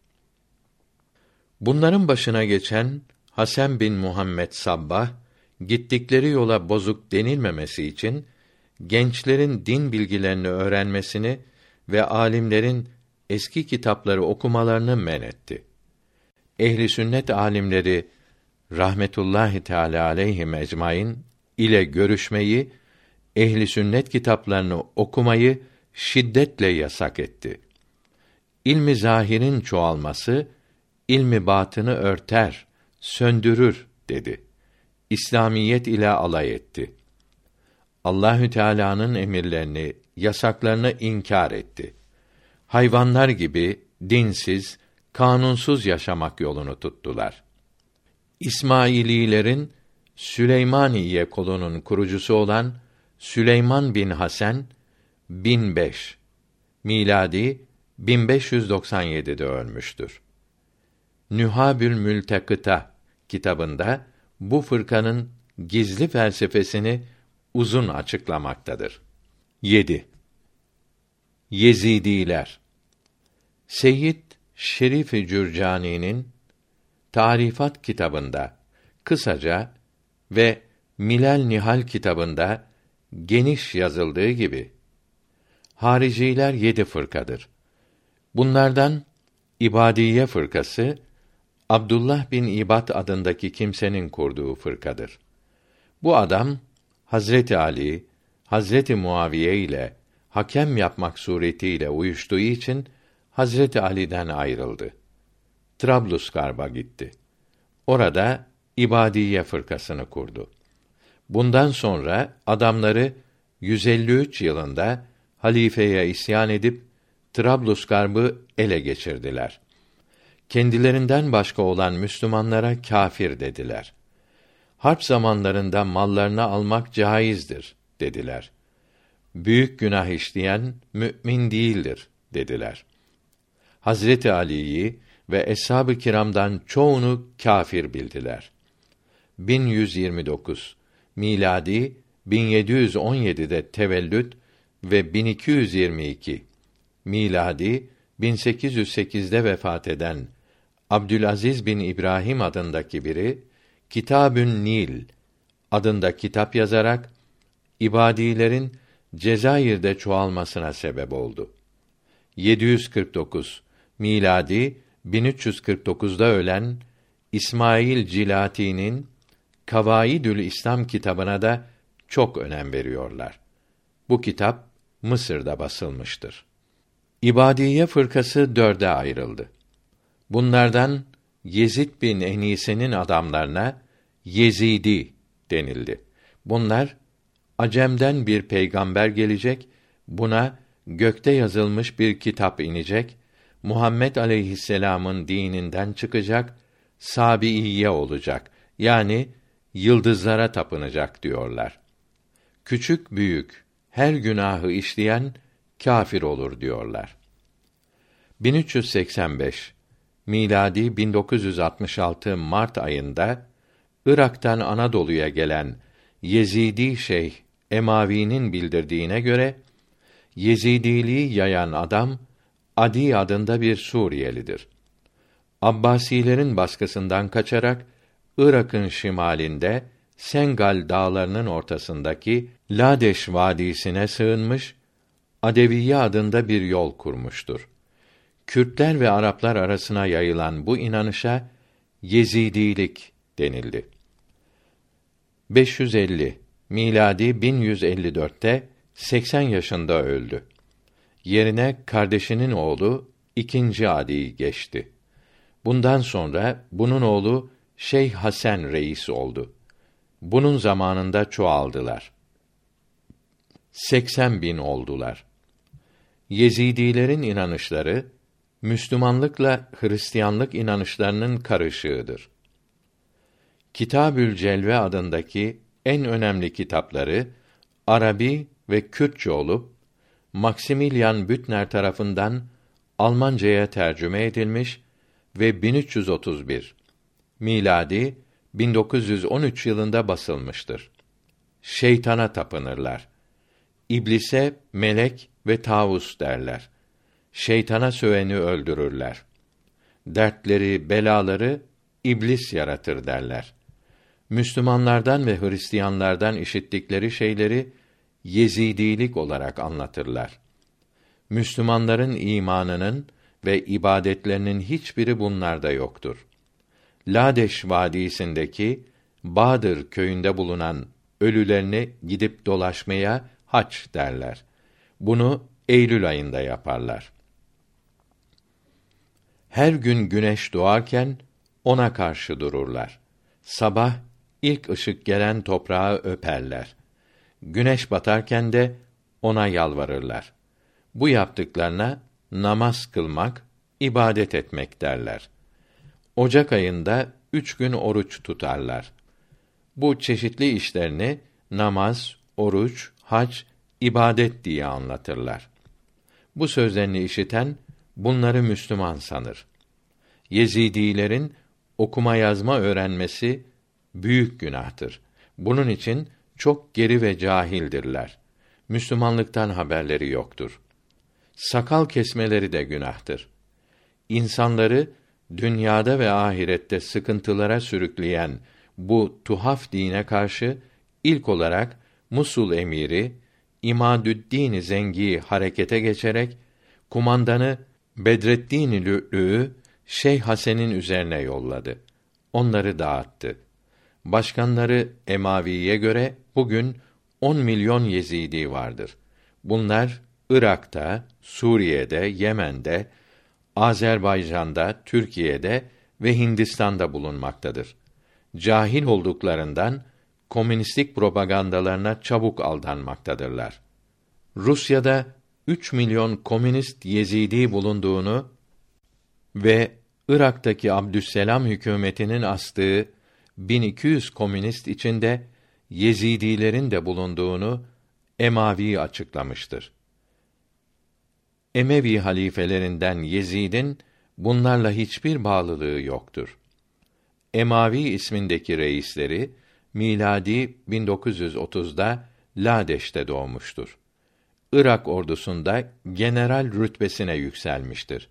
Bunların başına geçen Hasan bin Muhammed Sabbah gittikleri yola bozuk denilmemesi için gençlerin din bilgilerini öğrenmesini ve alimlerin eski kitapları okumalarını men etti. Ehli sünnet alimleri rahmetullahi teala aleyhi ecmaîn ile görüşmeyi, ehli sünnet kitaplarını okumayı şiddetle yasak etti. İlmi zahirin çoğalması ilmi batını örter, söndürür dedi. İslamiyet ile alay etti. Allahü Teala'nın emirlerini, yasaklarını inkar etti. Hayvanlar gibi dinsiz, kanunsuz yaşamak yolunu tuttular. İsmaililerin Süleymaniye kolunun kurucusu olan Süleyman bin Hasan 1005 miladi 1597'de ölmüştür. Nühabül Mültekıta kitabında bu fırkanın gizli felsefesini uzun açıklamaktadır. 7. Yezidiler Seyyid Şerif Cürcani'nin Tarifat kitabında kısaca ve Milal Nihal kitabında geniş yazıldığı gibi hariciler yedi fırkadır. Bunlardan İbadiye fırkası Abdullah bin İbad adındaki kimsenin kurduğu fırkadır. Bu adam Hazreti Ali, Hazreti Muaviye ile hakem yapmak suretiyle uyuştuğu için Hazreti Ali'den ayrıldı. Trablusgarp'a gitti. Orada İbadiye fırkasını kurdu. Bundan sonra adamları 153 yılında halifeye isyan edip Trablusgarp'ı ele geçirdiler. Kendilerinden başka olan Müslümanlara kâfir dediler. Harp zamanlarında mallarını almak caizdir dediler. Büyük günah işleyen mümin değildir dediler. Hazreti Ali'yi ve eshab-ı kiramdan çoğunu kâfir bildiler. 1129 miladi 1717'de tevellüt ve 1222 miladi 1808'de vefat eden Abdülaziz bin İbrahim adındaki biri Kitabün Nil adında kitap yazarak ibadilerin Cezayir'de çoğalmasına sebep oldu. 749 miladi 1349'da ölen İsmail Cilati'nin Kavaidül İslam kitabına da çok önem veriyorlar. Bu kitap Mısır'da basılmıştır. İbadiye fırkası dörde ayrıldı. Bunlardan Yezid bin Enise'nin adamlarına Yezidi denildi. Bunlar Acem'den bir peygamber gelecek, buna gökte yazılmış bir kitap inecek, Muhammed aleyhisselam'ın dininden çıkacak, sabiiye olacak. Yani yıldızlara tapınacak diyorlar. Küçük büyük her günahı işleyen kâfir olur diyorlar. 1385 miladi 1966 Mart ayında Irak'tan Anadolu'ya gelen Yezidi Şeyh Emavi'nin bildirdiğine göre Yezidiliği yayan adam Adi adında bir Suriyelidir. Abbasilerin baskısından kaçarak Irak'ın şimalinde Sengal dağlarının ortasındaki Ladeş vadisine sığınmış, Adeviye adında bir yol kurmuştur. Kürtler ve Araplar arasına yayılan bu inanışa Yezidilik denildi. 550 miladi 1154'te 80 yaşında öldü. Yerine kardeşinin oğlu ikinci Adi geçti. Bundan sonra bunun oğlu Şeyh Hasan reis oldu. Bunun zamanında çoğaldılar. 80 bin oldular. Yezidilerin inanışları Müslümanlıkla Hristiyanlık inanışlarının karışığıdır. Kitabül Celve adındaki en önemli kitapları Arabi ve Kürtçe olup Maximilian Büttner tarafından Almancaya tercüme edilmiş ve 1331 miladi 1913 yılında basılmıştır. Şeytana tapınırlar. İblise melek ve tavus derler. Şeytana söveni öldürürler. Dertleri, belaları iblis yaratır derler. Müslümanlardan ve Hristiyanlardan işittikleri şeyleri Yezidilik olarak anlatırlar. Müslümanların imanının ve ibadetlerinin hiçbiri bunlarda yoktur. Ladeş vadisindeki Badır köyünde bulunan ölülerini gidip dolaşmaya haç derler. Bunu Eylül ayında yaparlar. Her gün güneş doğarken ona karşı dururlar. Sabah ilk ışık gelen toprağı öperler. Güneş batarken de ona yalvarırlar. Bu yaptıklarına namaz kılmak, ibadet etmek derler. Ocak ayında üç gün oruç tutarlar. Bu çeşitli işlerini namaz, oruç, hac, ibadet diye anlatırlar. Bu sözlerini işiten bunları Müslüman sanır. Yezidilerin okuma yazma öğrenmesi büyük günahtır. Bunun için çok geri ve cahildirler. Müslümanlıktan haberleri yoktur. Sakal kesmeleri de günahtır. İnsanları dünyada ve ahirette sıkıntılara sürükleyen bu tuhaf dine karşı ilk olarak Musul emiri İmadüddin Zengi harekete geçerek kumandanı Bedreddin Lü'lü'yü Şeyh Hasen'in üzerine yolladı. Onları dağıttı. Başkanları Emaviye göre bugün 10 milyon Yezidi vardır. Bunlar Irak'ta, Suriye'de, Yemen'de, Azerbaycan'da, Türkiye'de ve Hindistan'da bulunmaktadır. Cahil olduklarından komünistik propagandalarına çabuk aldanmaktadırlar. Rusya'da 3 milyon komünist Yezidi bulunduğunu ve Irak'taki Abdüsselam hükümetinin astığı 1200 komünist içinde Yezidilerin de bulunduğunu Emavi açıklamıştır. Emevi halifelerinden Yezid'in bunlarla hiçbir bağlılığı yoktur. Emavi ismindeki reisleri miladi 1930'da Ladeş'te doğmuştur. Irak ordusunda general rütbesine yükselmiştir.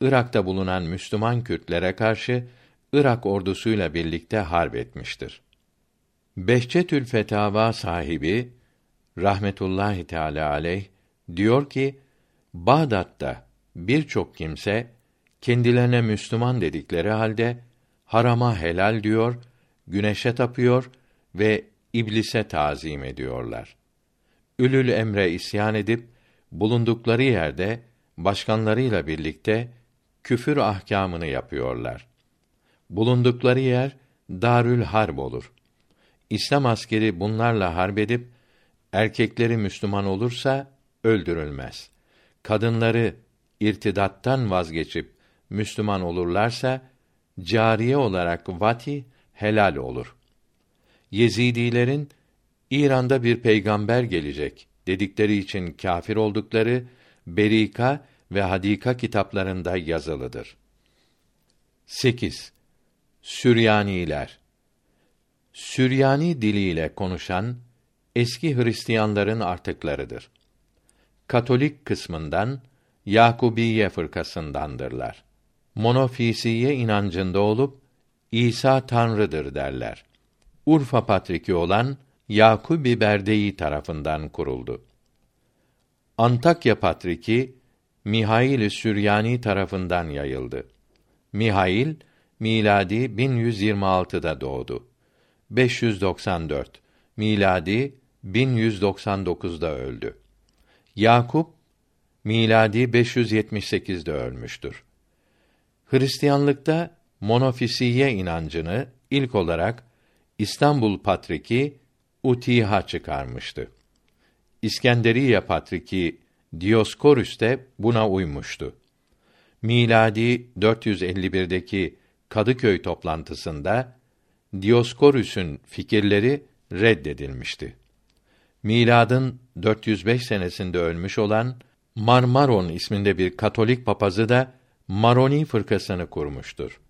Irak'ta bulunan Müslüman Kürtlere karşı Irak ordusuyla birlikte harp etmiştir. Behçetül Fetava sahibi rahmetullahi teala aleyh diyor ki Bağdat'ta birçok kimse kendilerine Müslüman dedikleri halde harama helal diyor, güneşe tapıyor ve iblise tazim ediyorlar. Ülül emre isyan edip bulundukları yerde başkanlarıyla birlikte küfür ahkamını yapıyorlar. Bulundukları yer Darül Harb olur. İslam askeri bunlarla harp edip erkekleri Müslüman olursa öldürülmez. Kadınları irtidattan vazgeçip Müslüman olurlarsa cariye olarak vati helal olur. Yezidilerin İran'da bir peygamber gelecek dedikleri için kâfir oldukları Berika ve Hadika kitaplarında yazılıdır. 8. Süryaniler Süryani diliyle konuşan eski Hristiyanların artıklarıdır. Katolik kısmından Yakubiye fırkasındandırlar. Monofisiye inancında olup İsa tanrıdır derler. Urfa patriki olan Yakubi Berdeyi tarafından kuruldu. Antakya patriki Mihail Süryani tarafından yayıldı. Mihail miladi 1126'da doğdu. 594 miladi 1199'da öldü. Yakup miladi 578'de ölmüştür. Hristiyanlıkta monofisiye inancını ilk olarak İstanbul Patriki Utiha çıkarmıştı. İskenderiye Patriki Dioskorüs de buna uymuştu. Miladi 451'deki Kadıköy toplantısında Dioskorüs'ün fikirleri reddedilmişti. Miladın 405 senesinde ölmüş olan Marmaron isminde bir Katolik papazı da Maroni fırkasını kurmuştur.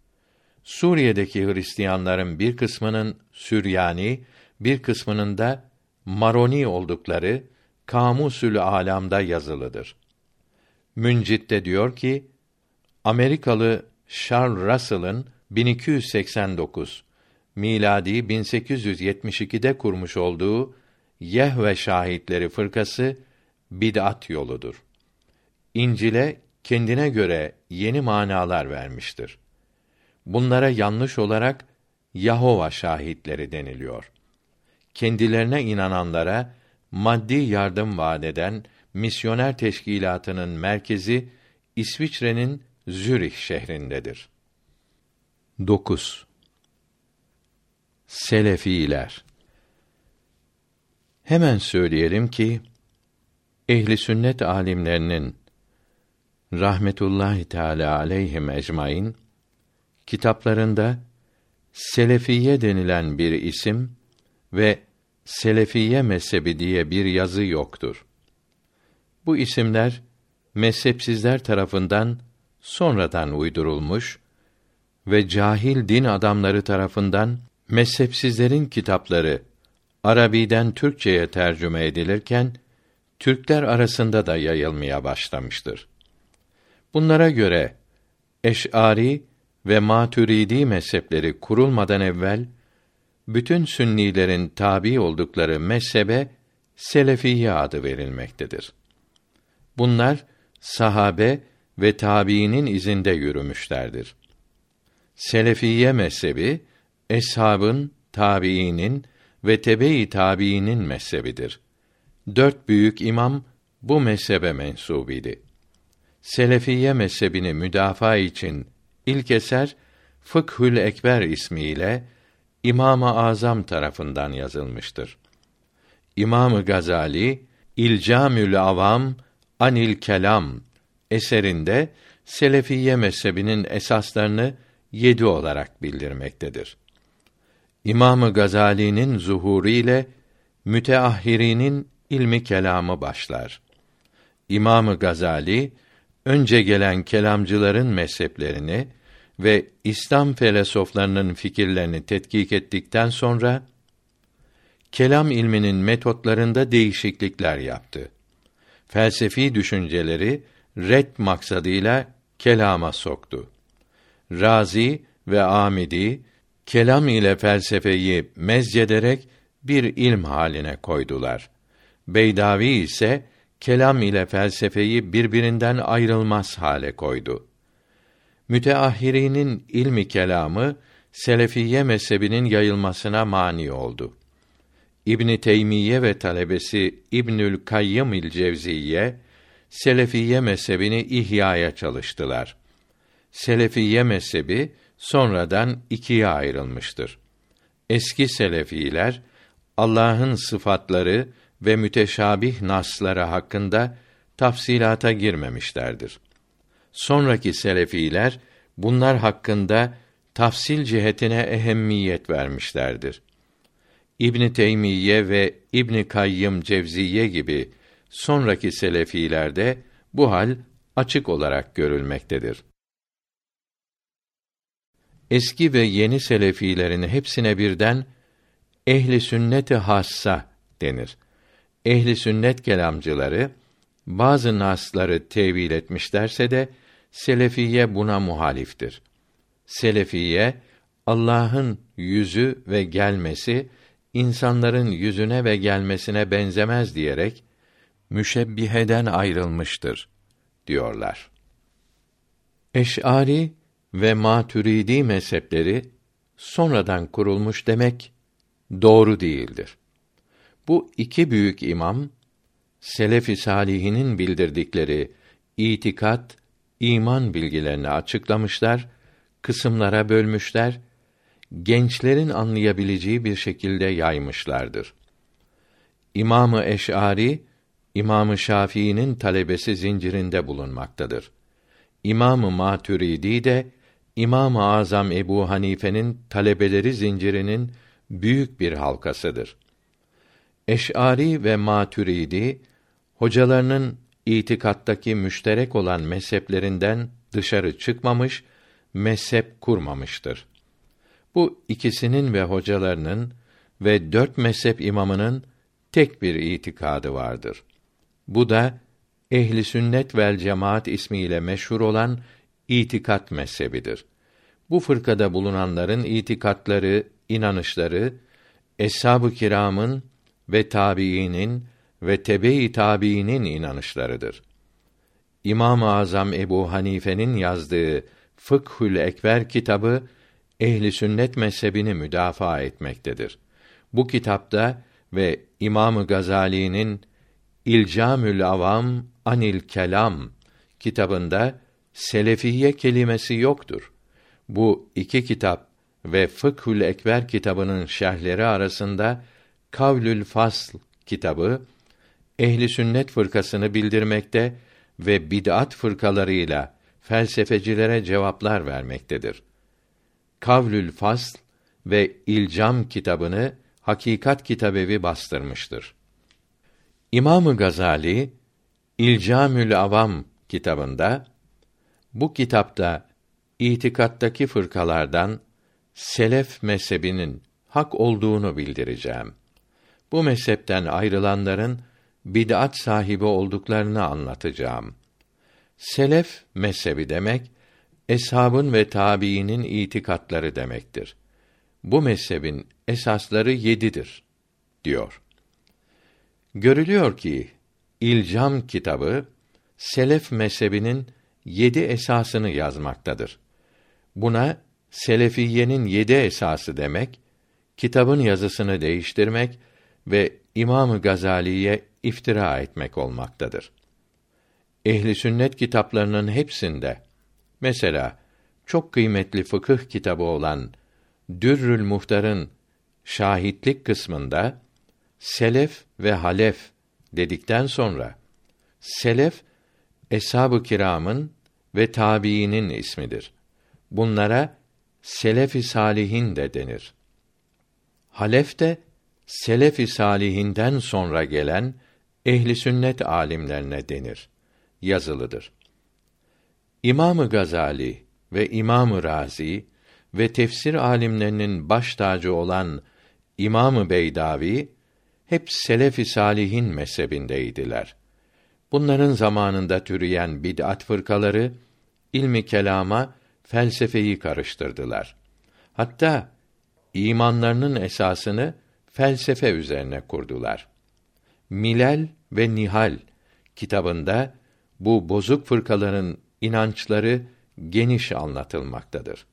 Suriye'deki Hristiyanların bir kısmının Süryani, bir kısmının da Maroni oldukları Kamusül Alam'da yazılıdır. Müncit de diyor ki, Amerikalı Charles Russell'ın 1289 miladi 1872'de kurmuş olduğu Yehve Şahitleri fırkası bid'at yoludur. İncil'e kendine göre yeni manalar vermiştir. Bunlara yanlış olarak Yahova şahitleri deniliyor. Kendilerine inananlara maddi yardım vaat eden misyoner teşkilatının merkezi İsviçre'nin Zürih şehrindedir. 9. Selefiler Hemen söyleyelim ki ehli sünnet alimlerinin rahmetullahi teala aleyhim ecmaîn kitaplarında selefiye denilen bir isim ve selefiye mezhebi diye bir yazı yoktur. Bu isimler mezhepsizler tarafından sonradan uydurulmuş ve cahil din adamları tarafından mezhepsizlerin kitapları Arabiden Türkçeye tercüme edilirken Türkler arasında da yayılmaya başlamıştır. Bunlara göre Eş'ari ve Maturidi mezhepleri kurulmadan evvel bütün sünnilerin tabi oldukları mezhebe Selefiye adı verilmektedir. Bunlar sahabe ve tabiinin izinde yürümüşlerdir. Selefiye mezhebi eshabın, tabiinin ve tebe-i tabiinin mezhebidir. Dört büyük imam bu mezhebe mensubiydi. Selefiye mezhebini müdafaa için ilk eser Fıkhül Ekber ismiyle İmam-ı Azam tarafından yazılmıştır. İmam Gazali İlcamül Avam Anil Kelam eserinde Selefiye mezhebinin esaslarını yedi olarak bildirmektedir. İmam Gazali'nin zuhuru ile müteahhirinin ilmi kelamı başlar. İmam Gazali önce gelen kelamcıların mezheplerini ve İslam felsefelerinin fikirlerini tetkik ettikten sonra kelam ilminin metotlarında değişiklikler yaptı. Felsefi düşünceleri red maksadıyla kelama soktu. Razi ve Amidi kelam ile felsefeyi mezcederek bir ilm haline koydular. Beydavi ise kelam ile felsefeyi birbirinden ayrılmaz hale koydu. Müteahhirinin ilmi kelamı Selefiye mezhebinin yayılmasına mani oldu. İbn Teymiye ve talebesi İbnül Kayyım il Cevziye Selefiye mezhebini ihyaya çalıştılar. Selefiye mezhebi sonradan ikiye ayrılmıştır. Eski selefiler Allah'ın sıfatları ve müteşabih nasları hakkında tafsilata girmemişlerdir. Sonraki selefiler bunlar hakkında tafsil cihetine ehemmiyet vermişlerdir. İbn Teymiye ve İbn Kayyım Cevziye gibi sonraki selefilerde bu hal açık olarak görülmektedir. Eski ve yeni selefilerin hepsine birden ehli sünneti hassa denir. Ehli sünnet kelamcıları bazı nasları tevil etmişlerse de selefiye buna muhaliftir. Selefiye Allah'ın yüzü ve gelmesi insanların yüzüne ve gelmesine benzemez diyerek müşebbiheden ayrılmıştır diyorlar. Eş'ari ve Maturidi mezhepleri sonradan kurulmuş demek doğru değildir. Bu iki büyük imam selef-i salihinin bildirdikleri itikat, iman bilgilerini açıklamışlar, kısımlara bölmüşler, gençlerin anlayabileceği bir şekilde yaymışlardır. İmamı Eş'ari İmamı Şafii'nin talebesi zincirinde bulunmaktadır. İmamı Maturidi de İmam-ı Azam Ebu Hanife'nin talebeleri zincirinin büyük bir halkasıdır. Eş'ari ve Maturidi hocalarının itikattaki müşterek olan mezheplerinden dışarı çıkmamış, mezhep kurmamıştır. Bu ikisinin ve hocalarının ve dört mezhep imamının tek bir itikadı vardır. Bu da ehli sünnet vel cemaat ismiyle meşhur olan itikat mezhebidir. Bu fırkada bulunanların itikatları, inanışları eshab-ı kiramın ve tabiinin ve tebe-i tabiinin inanışlarıdır. İmam-ı Azam Ebu Hanife'nin yazdığı Fıkhül Ekber kitabı ehli sünnet mezhebini müdafaa etmektedir. Bu kitapta ve İmamı Gazali'nin İlcamül Avam Anil Kelam kitabında selefiye kelimesi yoktur. Bu iki kitap ve Fıkhül Ekber kitabının şerhleri arasında Kavlül Fasl kitabı ehli sünnet fırkasını bildirmekte ve bid'at fırkalarıyla felsefecilere cevaplar vermektedir. Kavlül Fasl ve İlcam kitabını Hakikat Kitabevi bastırmıştır. İmamı Gazali İlcamül Avam kitabında Bu kitapta itikattaki fırkalardan selef mezhebinin hak olduğunu bildireceğim. Bu mezhepten ayrılanların bid'at sahibi olduklarını anlatacağım. Selef mezhebi demek eshabın ve tabiinin itikatları demektir. Bu mezhebin esasları yedidir, diyor. Görülüyor ki, İlcam kitabı, Selef mezhebinin yedi esasını yazmaktadır. Buna, Selefiyenin yedi esası demek, kitabın yazısını değiştirmek ve İmam Gazali'ye iftira etmek olmaktadır. Ehli sünnet kitaplarının hepsinde mesela çok kıymetli fıkıh kitabı olan Dürrül Muhtar'ın şahitlik kısmında selef ve halef dedikten sonra selef eshab-ı kiramın ve tabiinin ismidir. Bunlara selef-i salihin de denir. Halef de selef-i salihinden sonra gelen ehli sünnet alimlerine denir. Yazılıdır. İmamı Gazali ve İmamı Razi ve tefsir alimlerinin baş tacı olan İmamı Beydavi hep selef-i salihin mezhebindeydiler. Bunların zamanında türeyen bid'at fırkaları ilmi kelama, felsefeyi karıştırdılar. Hatta imanlarının esasını felsefe üzerine kurdular. Milal ve Nihal kitabında bu bozuk fırkaların inançları geniş anlatılmaktadır.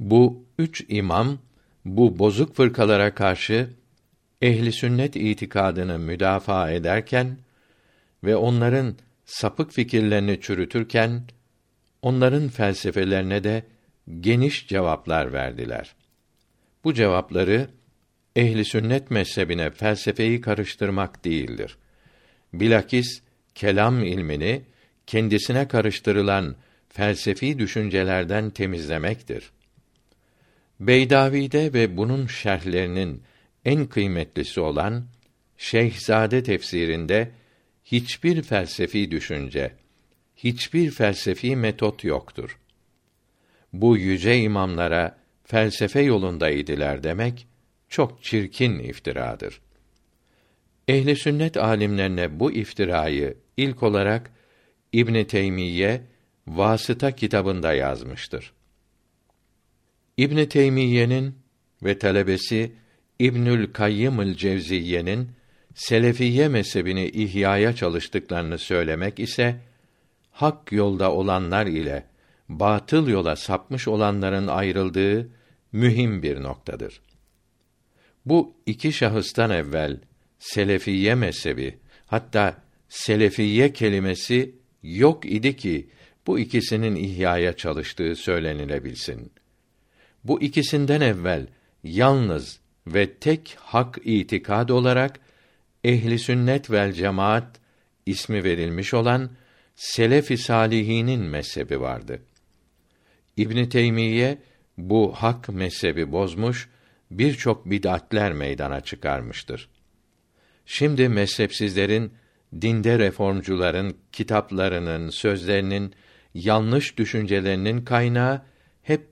Bu üç imam bu bozuk fırkalara karşı ehli sünnet itikadını müdafaa ederken ve onların sapık fikirlerini çürütürken onların felsefelerine de geniş cevaplar verdiler. Bu cevapları ehli sünnet mezhebine felsefeyi karıştırmak değildir. Bilakis kelam ilmini kendisine karıştırılan felsefi düşüncelerden temizlemektir. Beydavi'de ve bunun şerhlerinin en kıymetlisi olan Şeyhzade tefsirinde hiçbir felsefi düşünce, hiçbir felsefi metot yoktur. Bu yüce imamlara felsefe yolunda idiler demek çok çirkin iftiradır. Ehli sünnet alimlerine bu iftirayı ilk olarak İbn Teymiyye Vasıta kitabında yazmıştır. İbn Teymiyye'nin ve talebesi İbnül Kayyım'ül Cevziyye'nin Selefiye mezhebini ihyaya çalıştıklarını söylemek ise hak yolda olanlar ile batıl yola sapmış olanların ayrıldığı mühim bir noktadır. Bu iki şahıstan evvel Selefiye mezhebi hatta Selefiye kelimesi yok idi ki bu ikisinin ihyaya çalıştığı söylenilebilsin. Bu ikisinden evvel yalnız ve tek hak itikad olarak ehli sünnet vel cemaat ismi verilmiş olan selef-i salihinin mezhebi vardı. İbn Teymiye bu hak mezhebi bozmuş, birçok bid'atler meydana çıkarmıştır. Şimdi mezhepsizlerin dinde reformcuların kitaplarının, sözlerinin, yanlış düşüncelerinin kaynağı hep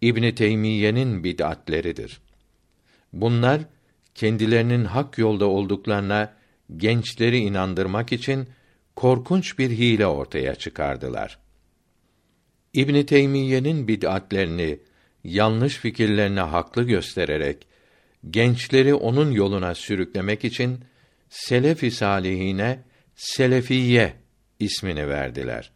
İbn Teymiyye'nin bid'atleridir. Bunlar kendilerinin hak yolda olduklarına gençleri inandırmak için korkunç bir hile ortaya çıkardılar. İbn Teymiyye'nin bid'atlerini, yanlış fikirlerini haklı göstererek gençleri onun yoluna sürüklemek için selef-i salihine selefiye ismini verdiler.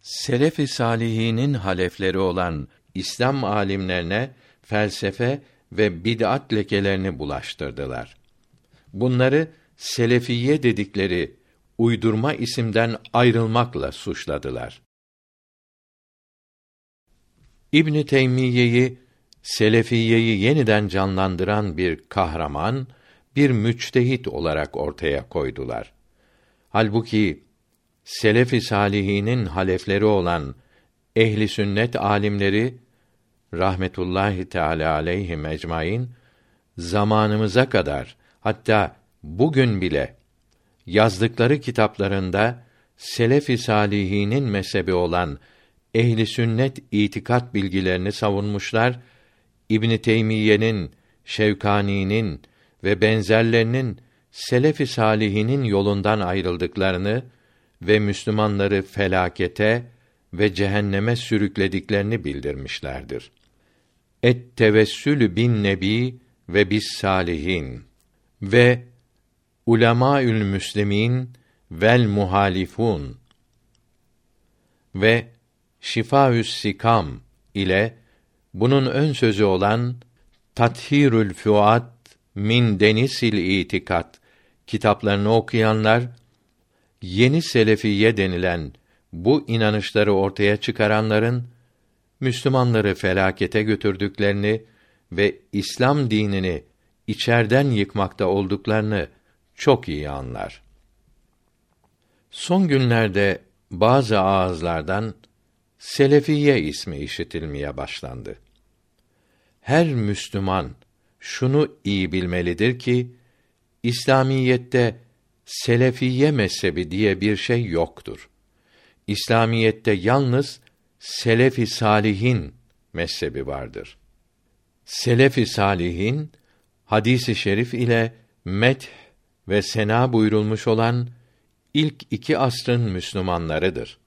Selef-i salihinin halefleri olan İslam alimlerine felsefe ve bid'at lekelerini bulaştırdılar. Bunları selefiye dedikleri uydurma isimden ayrılmakla suçladılar. İbn Teymiyye'yi Selefiyeyi yeniden canlandıran bir kahraman, bir müçtehit olarak ortaya koydular. Halbuki selef-i salihinin halefleri olan ehli sünnet alimleri rahmetullahi teala aleyhi ecmaîn zamanımıza kadar hatta bugün bile yazdıkları kitaplarında selef-i salihinin mezhebi olan ehli sünnet itikat bilgilerini savunmuşlar. İbn Teymiyye'nin, Şevkani'nin ve benzerlerinin selef-i salihinin yolundan ayrıldıklarını ve Müslümanları felakete ve cehenneme sürüklediklerini bildirmişlerdir. Et tevessülü bin nebi ve bis salihin ve ulemaül müslimin vel muhalifun ve şifaü's sikam ile bunun ön sözü olan Tathirül Fuat min Denisil İtikat kitaplarını okuyanlar yeni selefiye denilen bu inanışları ortaya çıkaranların Müslümanları felakete götürdüklerini ve İslam dinini içerden yıkmakta olduklarını çok iyi anlar. Son günlerde bazı ağızlardan Selefiye ismi işitilmeye başlandı. Her Müslüman şunu iyi bilmelidir ki İslamiyette Selefiye mezhebi diye bir şey yoktur. İslamiyette yalnız Selefi Salihin mezhebi vardır. Selefi Salihin hadisi şerif ile met ve sena buyurulmuş olan ilk iki asrın Müslümanlarıdır.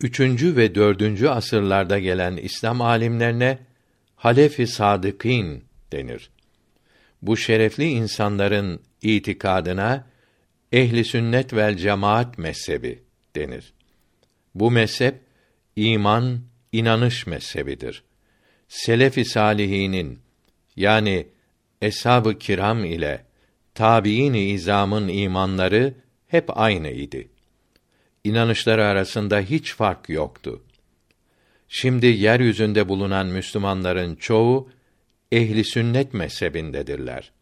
Üçüncü ve dördüncü asırlarda gelen İslam alimlerine Halefi Sadıkîn denir. Bu şerefli insanların itikadına ehli sünnet vel cemaat mezhebi denir. Bu mezhep iman, inanış mezhebidir. Selefi salihinin yani eshab-ı kiram ile tabiin-i izamın imanları hep aynı idi. İnanışları arasında hiç fark yoktu. Şimdi yeryüzünde bulunan Müslümanların çoğu ehli sünnet mezhebindedirler.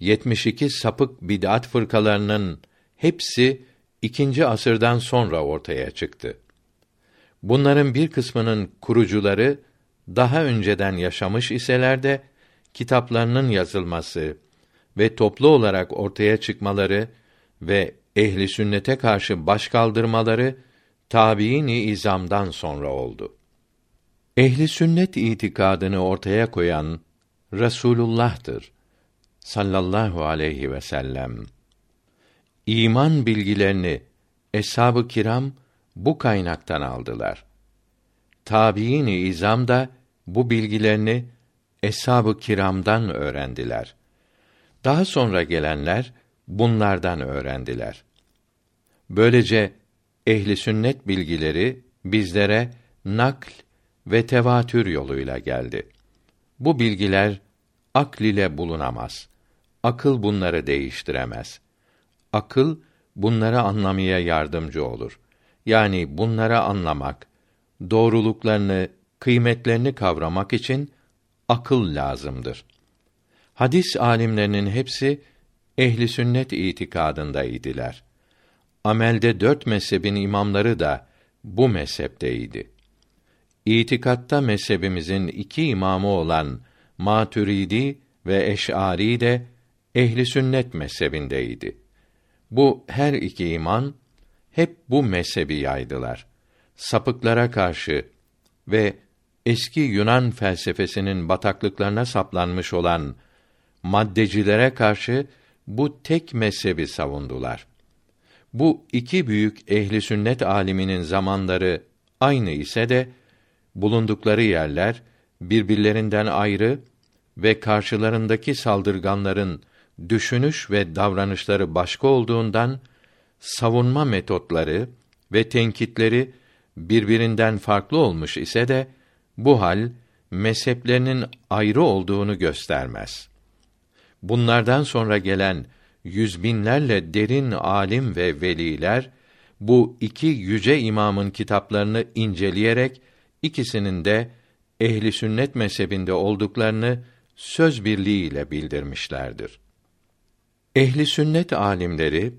72 sapık bid'at fırkalarının hepsi ikinci asırdan sonra ortaya çıktı. Bunların bir kısmının kurucuları daha önceden yaşamış iseler de kitaplarının yazılması ve toplu olarak ortaya çıkmaları ve ehli sünnete karşı baş kaldırmaları tabiini izamdan sonra oldu. Ehli sünnet itikadını ortaya koyan Resulullah'tır sallallahu aleyhi ve sellem. İman bilgilerini eshab-ı kiram bu kaynaktan aldılar. Tabiini izam da bu bilgilerini eshab-ı kiramdan öğrendiler. Daha sonra gelenler bunlardan öğrendiler. Böylece ehli sünnet bilgileri bizlere nakl ve tevatür yoluyla geldi. Bu bilgiler akl ile bulunamaz. Akıl bunları değiştiremez. Akıl bunları anlamaya yardımcı olur. Yani bunları anlamak, doğruluklarını, kıymetlerini kavramak için akıl lazımdır. Hadis alimlerinin hepsi ehli sünnet itikadında idiler. Amelde dört mezhebin imamları da bu mezhepteydi. İtikatta mezhebimizin iki imamı olan Maturidi ve Eş'ari de ehli sünnet mezhebindeydi. Bu her iki iman hep bu mezhebi yaydılar. Sapıklara karşı ve eski Yunan felsefesinin bataklıklarına saplanmış olan maddecilere karşı bu tek mezhebi savundular. Bu iki büyük ehli sünnet aliminin zamanları aynı ise de bulundukları yerler birbirlerinden ayrı ve karşılarındaki saldırganların düşünüş ve davranışları başka olduğundan savunma metotları ve tenkitleri birbirinden farklı olmuş ise de bu hal mezheplerinin ayrı olduğunu göstermez. Bunlardan sonra gelen yüz binlerle derin alim ve veliler bu iki yüce imamın kitaplarını inceleyerek ikisinin de ehli sünnet mezhebinde olduklarını söz birliğiyle bildirmişlerdir. Ehli sünnet alimleri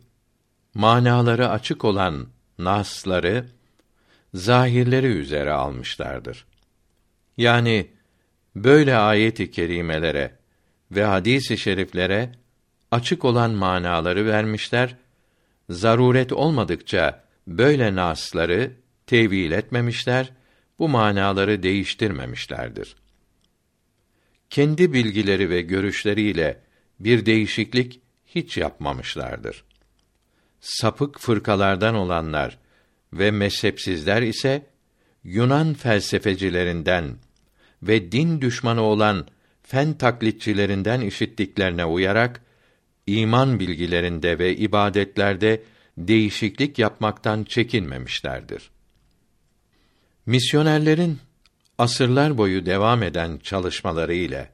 manaları açık olan nasları zahirleri üzere almışlardır. Yani böyle ayet-i kerimelere ve hadis-i şeriflere açık olan manaları vermişler. Zaruret olmadıkça böyle nasları tevil etmemişler, bu manaları değiştirmemişlerdir. Kendi bilgileri ve görüşleriyle bir değişiklik hiç yapmamışlardır. Sapık fırkalardan olanlar ve mezhepsizler ise Yunan felsefecilerinden ve din düşmanı olan fen taklitçilerinden işittiklerine uyarak iman bilgilerinde ve ibadetlerde değişiklik yapmaktan çekinmemişlerdir. Misyonerlerin asırlar boyu devam eden çalışmaları ile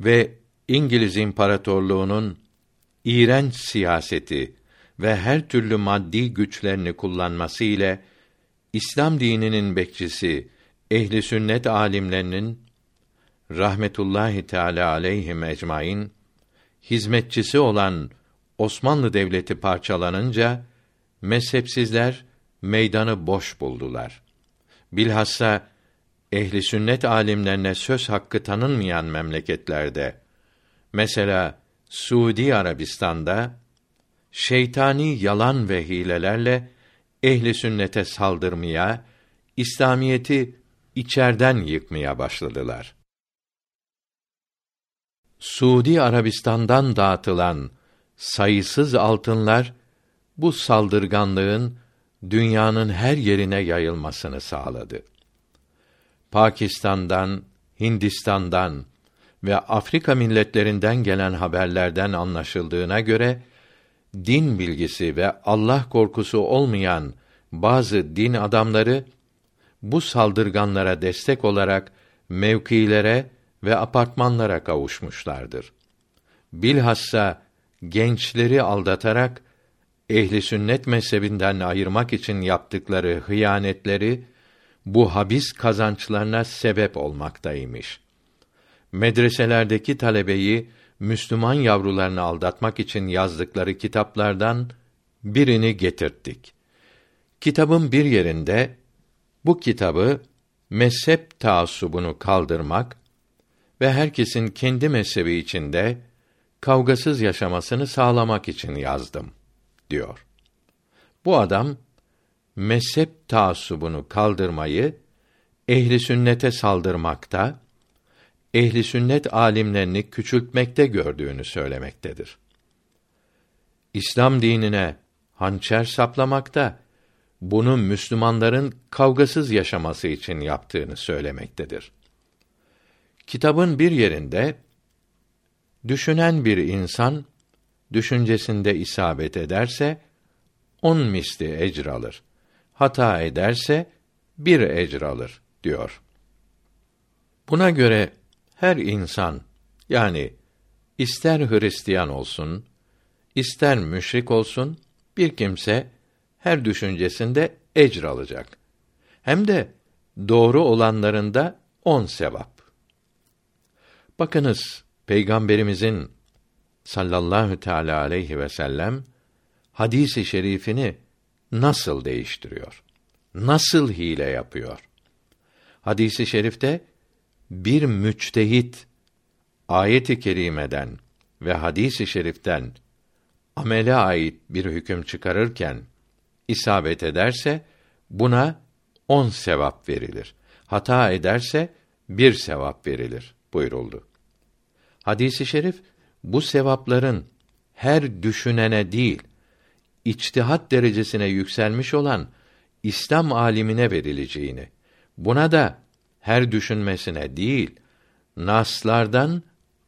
ve İngiliz İmparatorluğu'nun iğrenç siyaseti ve her türlü maddi güçlerini kullanması ile İslam dininin bekçisi ehli sünnet alimlerinin rahmetullahi teala aleyhim ecmaîn hizmetçisi olan Osmanlı Devleti parçalanınca mezhepsizler meydanı boş buldular. Bilhassa ehli sünnet alimlerine söz hakkı tanınmayan memleketlerde mesela Suudi Arabistan'da şeytani yalan ve hilelerle ehli sünnete saldırmaya, İslamiyeti içerden yıkmaya başladılar. Suudi Arabistan'dan dağıtılan sayısız altınlar bu saldırganlığın dünyanın her yerine yayılmasını sağladı. Pakistan'dan, Hindistan'dan ve Afrika milletlerinden gelen haberlerden anlaşıldığına göre din bilgisi ve Allah korkusu olmayan bazı din adamları bu saldırganlara destek olarak mevkilere ve apartmanlara kavuşmuşlardır. Bilhassa gençleri aldatarak ehli sünnet mezhebinden ayırmak için yaptıkları hıyanetleri bu habis kazançlarına sebep olmaktaymış. Medreselerdeki talebeyi Müslüman yavrularını aldatmak için yazdıkları kitaplardan birini getirttik. Kitabın bir yerinde bu kitabı mezhep taassubunu kaldırmak ve herkesin kendi mezhebi içinde kavgasız yaşamasını sağlamak için yazdım diyor. Bu adam mezhep taassubunu kaldırmayı ehli sünnete saldırmakta, ehli sünnet alimlerini küçültmekte gördüğünü söylemektedir. İslam dinine hançer saplamakta, bunu Müslümanların kavgasız yaşaması için yaptığını söylemektedir. Kitabın bir yerinde düşünen bir insan düşüncesinde isabet ederse on misli ecr alır. Hata ederse bir ecr alır diyor. Buna göre her insan yani ister Hristiyan olsun, ister müşrik olsun bir kimse her düşüncesinde ecr alacak. Hem de doğru olanlarında on sevap. Bakınız Peygamberimizin sallallahu teala aleyhi ve sellem hadisi şerifini nasıl değiştiriyor? Nasıl hile yapıyor? Hadisi şerifte bir müçtehit ayet-i kerimeden ve hadisi şeriften amele ait bir hüküm çıkarırken isabet ederse buna on sevap verilir. Hata ederse bir sevap verilir buyuruldu. Hadisi şerif bu sevapların her düşünene değil, içtihat derecesine yükselmiş olan İslam alimine verileceğini, buna da her düşünmesine değil, naslardan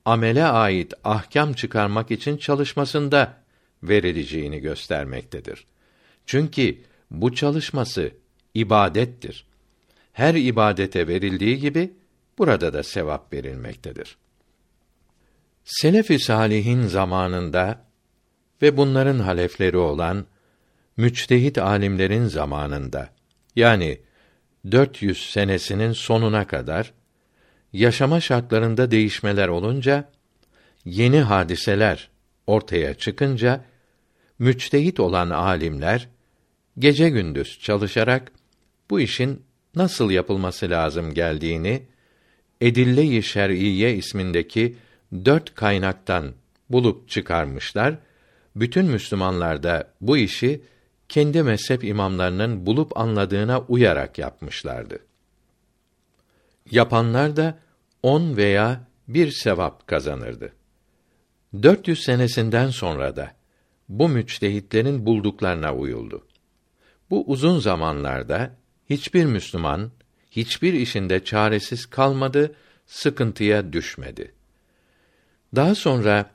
amele ait ahkam çıkarmak için çalışmasında verileceğini göstermektedir. Çünkü bu çalışması ibadettir. Her ibadete verildiği gibi burada da sevap verilmektedir. Selef-i salihin zamanında ve bunların halefleri olan müçtehit alimlerin zamanında yani 400 senesinin sonuna kadar yaşama şartlarında değişmeler olunca yeni hadiseler ortaya çıkınca müçtehit olan alimler gece gündüz çalışarak bu işin nasıl yapılması lazım geldiğini Edille-i Şer'iyye ismindeki dört kaynaktan bulup çıkarmışlar. Bütün Müslümanlar da bu işi kendi mezhep imamlarının bulup anladığına uyarak yapmışlardı. Yapanlar da on veya bir sevap kazanırdı. 400 senesinden sonra da bu müçtehitlerin bulduklarına uyuldu. Bu uzun zamanlarda hiçbir Müslüman hiçbir işinde çaresiz kalmadı, sıkıntıya düşmedi. Daha sonra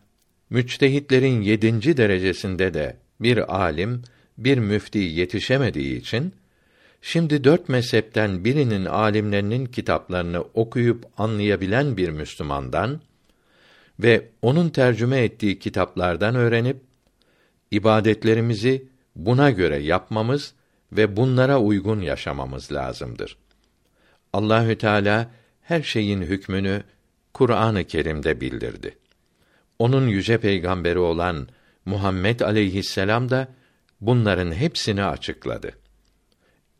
müçtehitlerin yedinci derecesinde de bir alim, bir müfti yetişemediği için şimdi dört mezhepten birinin alimlerinin kitaplarını okuyup anlayabilen bir Müslümandan ve onun tercüme ettiği kitaplardan öğrenip ibadetlerimizi buna göre yapmamız ve bunlara uygun yaşamamız lazımdır. Allahü Teala her şeyin hükmünü Kur'an-ı Kerim'de bildirdi. Onun yüce peygamberi olan Muhammed aleyhisselam da bunların hepsini açıkladı.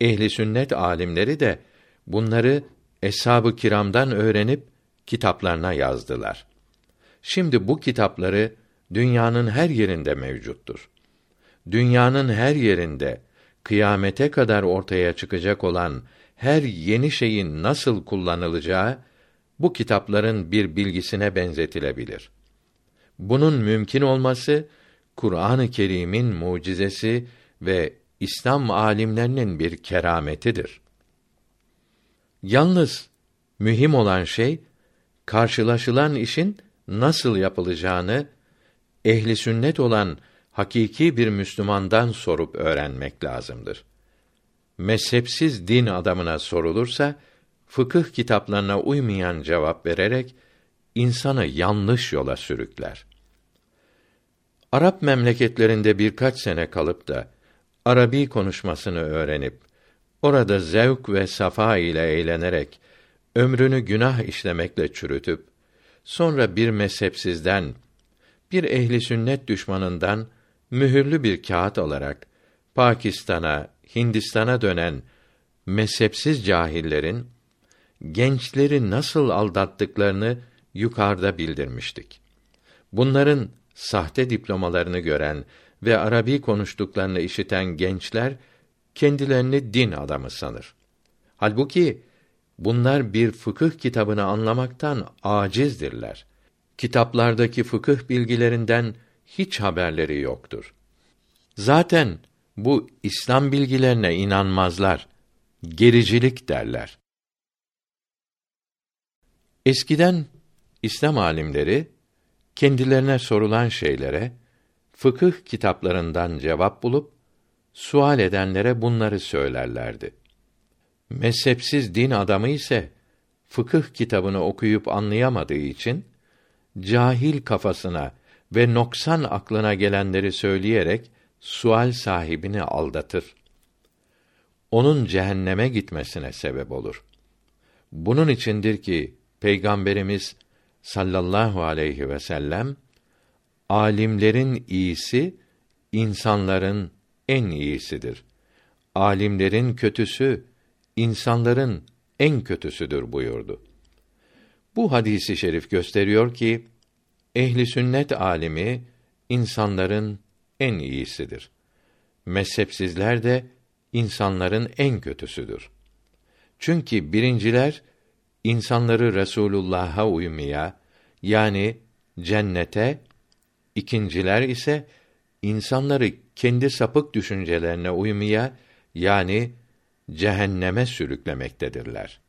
Ehli sünnet alimleri de bunları eshab-ı kiramdan öğrenip kitaplarına yazdılar. Şimdi bu kitapları dünyanın her yerinde mevcuttur. Dünyanın her yerinde kıyamete kadar ortaya çıkacak olan her yeni şeyin nasıl kullanılacağı bu kitapların bir bilgisine benzetilebilir. Bunun mümkün olması Kur'an-ı Kerim'in mucizesi ve İslam alimlerinin bir kerametidir. Yalnız mühim olan şey karşılaşılan işin nasıl yapılacağını ehli sünnet olan hakiki bir Müslümandan sorup öğrenmek lazımdır. Mezhepsiz din adamına sorulursa fıkıh kitaplarına uymayan cevap vererek insanı yanlış yola sürükler. Arap memleketlerinde birkaç sene kalıp da Arabi konuşmasını öğrenip orada zevk ve safa ile eğlenerek ömrünü günah işlemekle çürütüp sonra bir mezhepsizden bir ehli sünnet düşmanından mühürlü bir kağıt alarak Pakistan'a, Hindistan'a dönen mezhepsiz cahillerin gençleri nasıl aldattıklarını yukarıda bildirmiştik. Bunların sahte diplomalarını gören ve Arabi konuştuklarını işiten gençler kendilerini din adamı sanır. Halbuki bunlar bir fıkıh kitabını anlamaktan acizdirler. Kitaplardaki fıkıh bilgilerinden hiç haberleri yoktur. Zaten bu İslam bilgilerine inanmazlar. Gericilik derler. Eskiden İslam alimleri kendilerine sorulan şeylere fıkıh kitaplarından cevap bulup sual edenlere bunları söylerlerdi. Mezhepsiz din adamı ise fıkıh kitabını okuyup anlayamadığı için cahil kafasına ve noksan aklına gelenleri söyleyerek sual sahibini aldatır. Onun cehenneme gitmesine sebep olur. Bunun içindir ki Peygamberimiz sallallahu aleyhi ve sellem alimlerin iyisi insanların en iyisidir. Alimlerin kötüsü insanların en kötüsüdür buyurdu. Bu hadisi şerif gösteriyor ki ehli sünnet alimi insanların en iyisidir. Mezhepsizler de insanların en kötüsüdür. Çünkü birinciler insanları Resulullah'a uymaya yani cennete, ikinciler ise insanları kendi sapık düşüncelerine uymaya yani cehenneme sürüklemektedirler.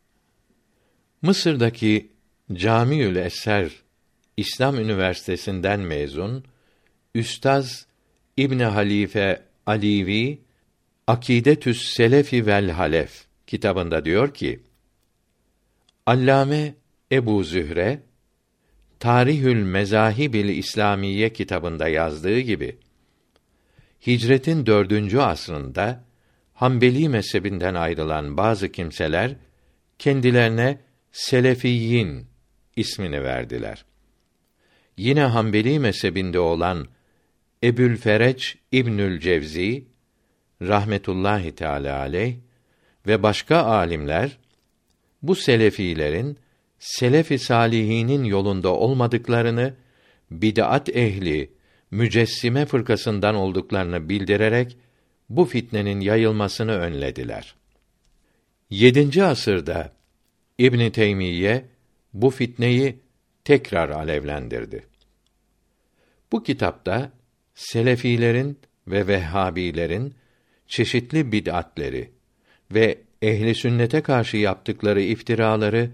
Mısır'daki Camiül Eser İslam Üniversitesi'nden mezun Üstaz İbn Halife Alivi Akidetüs Selefi vel Halef kitabında diyor ki Allame Ebu Zühre Tarihül Mezahibil İslamiye kitabında yazdığı gibi Hicretin dördüncü asrında Hanbeli mezhebinden ayrılan bazı kimseler kendilerine Selefiyin ismini verdiler. Yine Hanbeli mezhebinde olan Ebül Fereç İbnül Cevzi rahmetullahi teala aleyh ve başka alimler bu selefilerin selef-i salihinin yolunda olmadıklarını bid'at ehli mücessime fırkasından olduklarını bildirerek bu fitnenin yayılmasını önlediler. 7. asırda İbn Teymiyye bu fitneyi tekrar alevlendirdi. Bu kitapta selefilerin ve vehhabilerin çeşitli bid'atleri ve ehli sünnete karşı yaptıkları iftiraları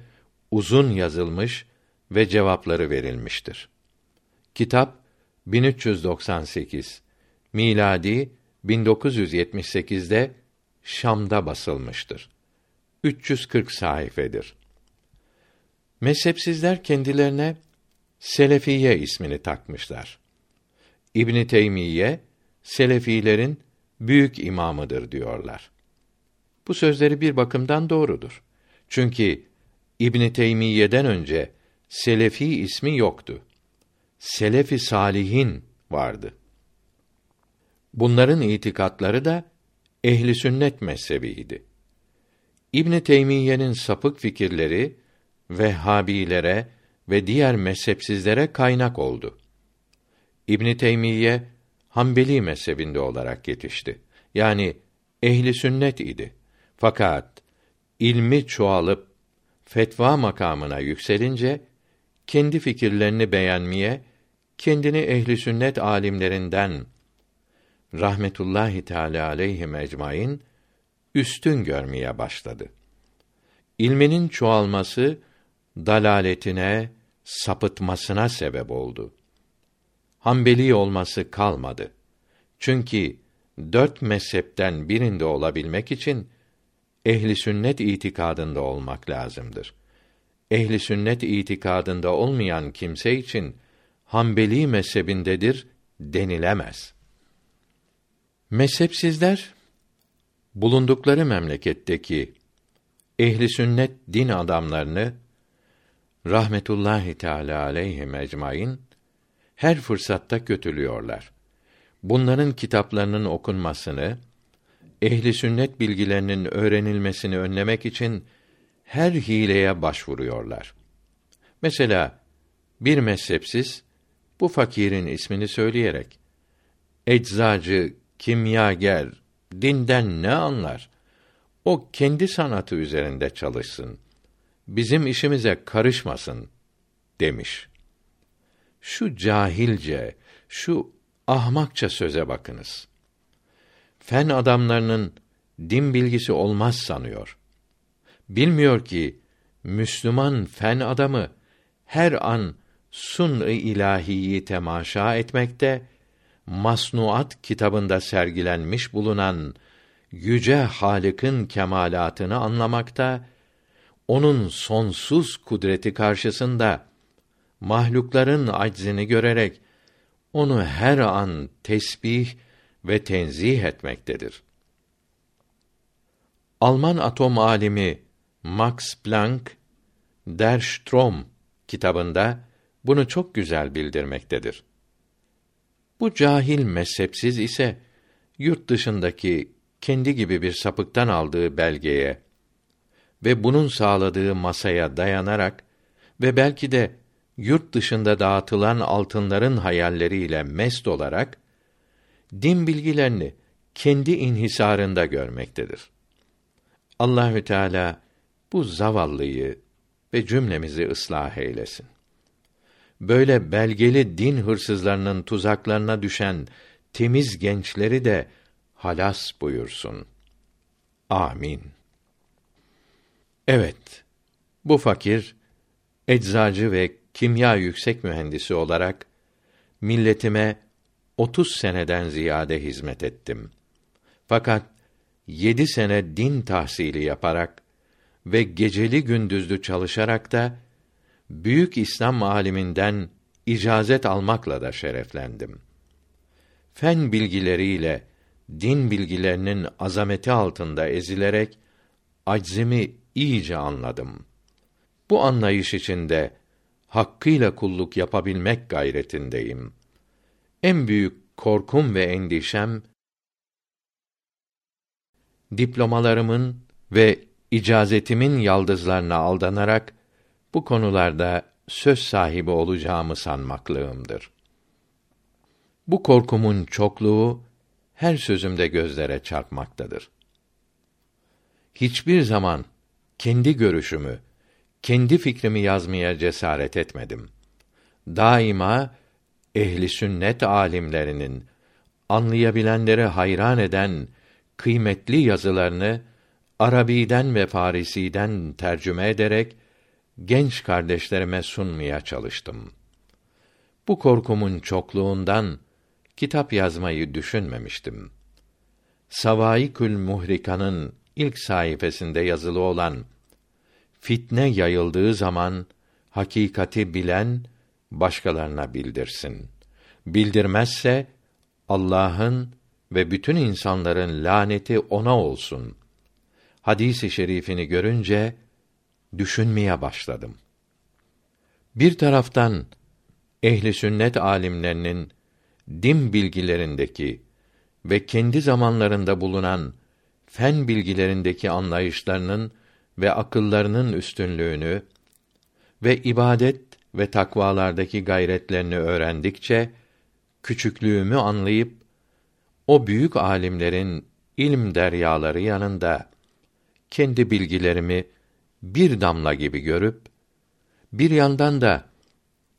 uzun yazılmış ve cevapları verilmiştir. Kitap 1398 miladi 1978'de Şam'da basılmıştır. 340 sayfedir. Mezhepsizler kendilerine Selefiye ismini takmışlar. İbn Teymiyye Selefilerin büyük imamıdır diyorlar. Bu sözleri bir bakımdan doğrudur. Çünkü İbn Teymiyye'den önce Selefi ismi yoktu. Selefi salihin vardı. Bunların itikatları da ehli sünnet mezhebiydi. İbn Teymiyye'nin sapık fikirleri Vehhabilere ve diğer mezhepsizlere kaynak oldu. İbn Teymiyye Hanbeli mezhebinde olarak yetişti. Yani ehli sünnet idi. Fakat ilmi çoğalıp fetva makamına yükselince kendi fikirlerini beğenmeye, kendini ehli sünnet alimlerinden rahmetullahi teala aleyhi ecmaîn üstün görmeye başladı. İlminin çoğalması dalaletine, sapıtmasına sebep oldu. Hanbeli olması kalmadı. Çünkü dört mezhepten birinde olabilmek için ehli sünnet itikadında olmak lazımdır. Ehli sünnet itikadında olmayan kimse için Hanbeli mezhebindedir denilemez. Mezhepsizler bulundukları memleketteki ehli sünnet din adamlarını rahmetullahi teala aleyhi ecmaîn her fırsatta kötülüyorlar. Bunların kitaplarının okunmasını, ehli sünnet bilgilerinin öğrenilmesini önlemek için her hileye başvuruyorlar. Mesela bir mezhepsiz bu fakirin ismini söyleyerek eczacı, kimyager, dinden ne anlar? O kendi sanatı üzerinde çalışsın. Bizim işimize karışmasın demiş. Şu cahilce, şu ahmakça söze bakınız. Fen adamlarının din bilgisi olmaz sanıyor. Bilmiyor ki Müslüman fen adamı her an sun-ı ilahiyi temaşa etmekte, Masnuat kitabında sergilenmiş bulunan yüce Halık'ın kemalatını anlamakta, onun sonsuz kudreti karşısında mahlukların aczini görerek onu her an tesbih ve tenzih etmektedir. Alman atom alimi Max Planck Der Strom kitabında bunu çok güzel bildirmektedir. Bu cahil mezhepsiz ise yurt dışındaki kendi gibi bir sapıktan aldığı belgeye ve bunun sağladığı masaya dayanarak ve belki de yurt dışında dağıtılan altınların hayalleriyle mest olarak din bilgilerini kendi inhisarında görmektedir. Allahü Teala bu zavallıyı ve cümlemizi ıslah eylesin. Böyle belgeli din hırsızlarının tuzaklarına düşen temiz gençleri de halas buyursun. Amin. Evet, bu fakir eczacı ve kimya yüksek mühendisi olarak milletime 30 seneden ziyade hizmet ettim. Fakat yedi sene din tahsili yaparak ve geceli gündüzlü çalışarak da büyük İslam aliminden icazet almakla da şereflendim. Fen bilgileriyle din bilgilerinin azameti altında ezilerek aczimi iyice anladım. Bu anlayış içinde hakkıyla kulluk yapabilmek gayretindeyim. En büyük korkum ve endişem diplomalarımın ve icazetimin yaldızlarına aldanarak bu konularda söz sahibi olacağımı sanmaklığımdır. Bu korkumun çokluğu her sözümde gözlere çarpmaktadır. Hiçbir zaman kendi görüşümü, kendi fikrimi yazmaya cesaret etmedim. Daima ehli sünnet alimlerinin anlayabilenleri hayran eden kıymetli yazılarını Arabiden ve Farisiden tercüme ederek genç kardeşlerime sunmaya çalıştım. Bu korkumun çokluğundan kitap yazmayı düşünmemiştim. Savaikül Muhrika'nın ilk sayfasında yazılı olan fitne yayıldığı zaman hakikati bilen başkalarına bildirsin. Bildirmezse Allah'ın ve bütün insanların laneti ona olsun. Hadisi şerifini görünce düşünmeye başladım. Bir taraftan ehli sünnet alimlerinin din bilgilerindeki ve kendi zamanlarında bulunan fen bilgilerindeki anlayışlarının ve akıllarının üstünlüğünü ve ibadet ve takvalardaki gayretlerini öğrendikçe küçüklüğümü anlayıp o büyük alimlerin ilm deryaları yanında kendi bilgilerimi bir damla gibi görüp bir yandan da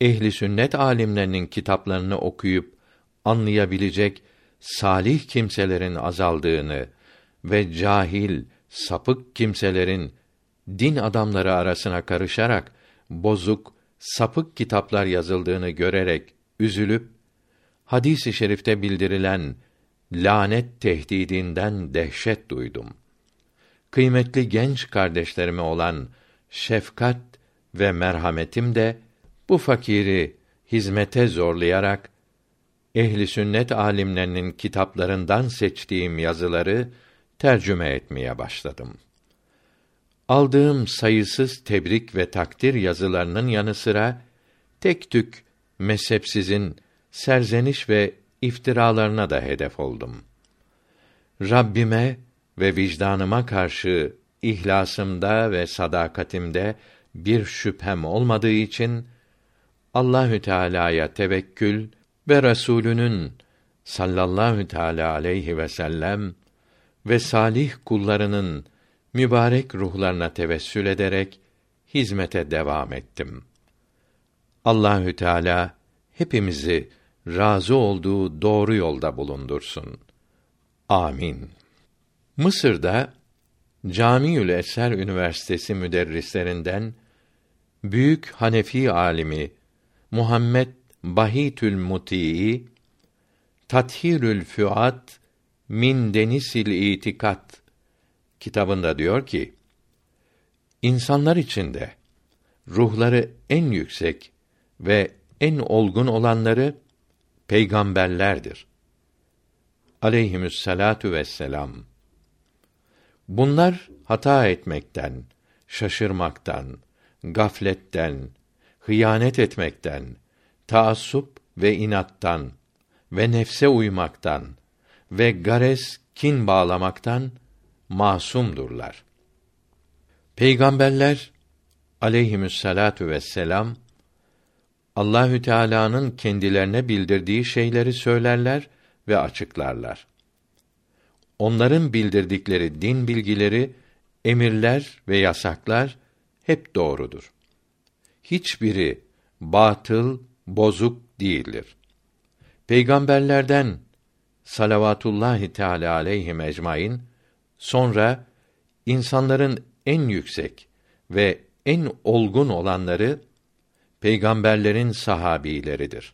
ehli sünnet alimlerinin kitaplarını okuyup anlayabilecek salih kimselerin azaldığını ve cahil, sapık kimselerin din adamları arasına karışarak bozuk, sapık kitaplar yazıldığını görerek üzülüp hadisi i şerifte bildirilen lanet tehdidinden dehşet duydum. Kıymetli genç kardeşlerime olan şefkat ve merhametim de bu fakiri hizmete zorlayarak ehli sünnet alimlerinin kitaplarından seçtiğim yazıları tercüme etmeye başladım. Aldığım sayısız tebrik ve takdir yazılarının yanı sıra tek tük mezhepsizin serzeniş ve iftiralarına da hedef oldum. Rabbime ve vicdanıma karşı ihlasımda ve sadakatimde bir şüphem olmadığı için Allahü Teala'ya tevekkül ve Resulünün sallallahu teala aleyhi ve sellem ve salih kullarının mübarek ruhlarına tevessül ederek hizmete devam ettim. Allahü Teala hepimizi razı olduğu doğru yolda bulundursun. Amin. Mısır'da Camiül Eser Üniversitesi müderrislerinden büyük Hanefi alimi Muhammed Bahitül Muti'i Tathirül Füat min Denisil İtikat kitabında diyor ki insanlar içinde ruhları en yüksek ve en olgun olanları peygamberlerdir. Aleyhimüsselatu vesselam. Bunlar hata etmekten, şaşırmaktan, gafletten, hıyanet etmekten, taassup ve inattan ve nefse uymaktan ve gares kin bağlamaktan masumdurlar. Peygamberler aleyhimüsselatu vesselam Allahü Teala'nın kendilerine bildirdiği şeyleri söylerler ve açıklarlar. Onların bildirdikleri din bilgileri, emirler ve yasaklar hep doğrudur. Hiçbiri batıl, bozuk değildir. Peygamberlerden salavatullahi teala aleyhi ecmaîn sonra insanların en yüksek ve en olgun olanları peygamberlerin sahabileridir.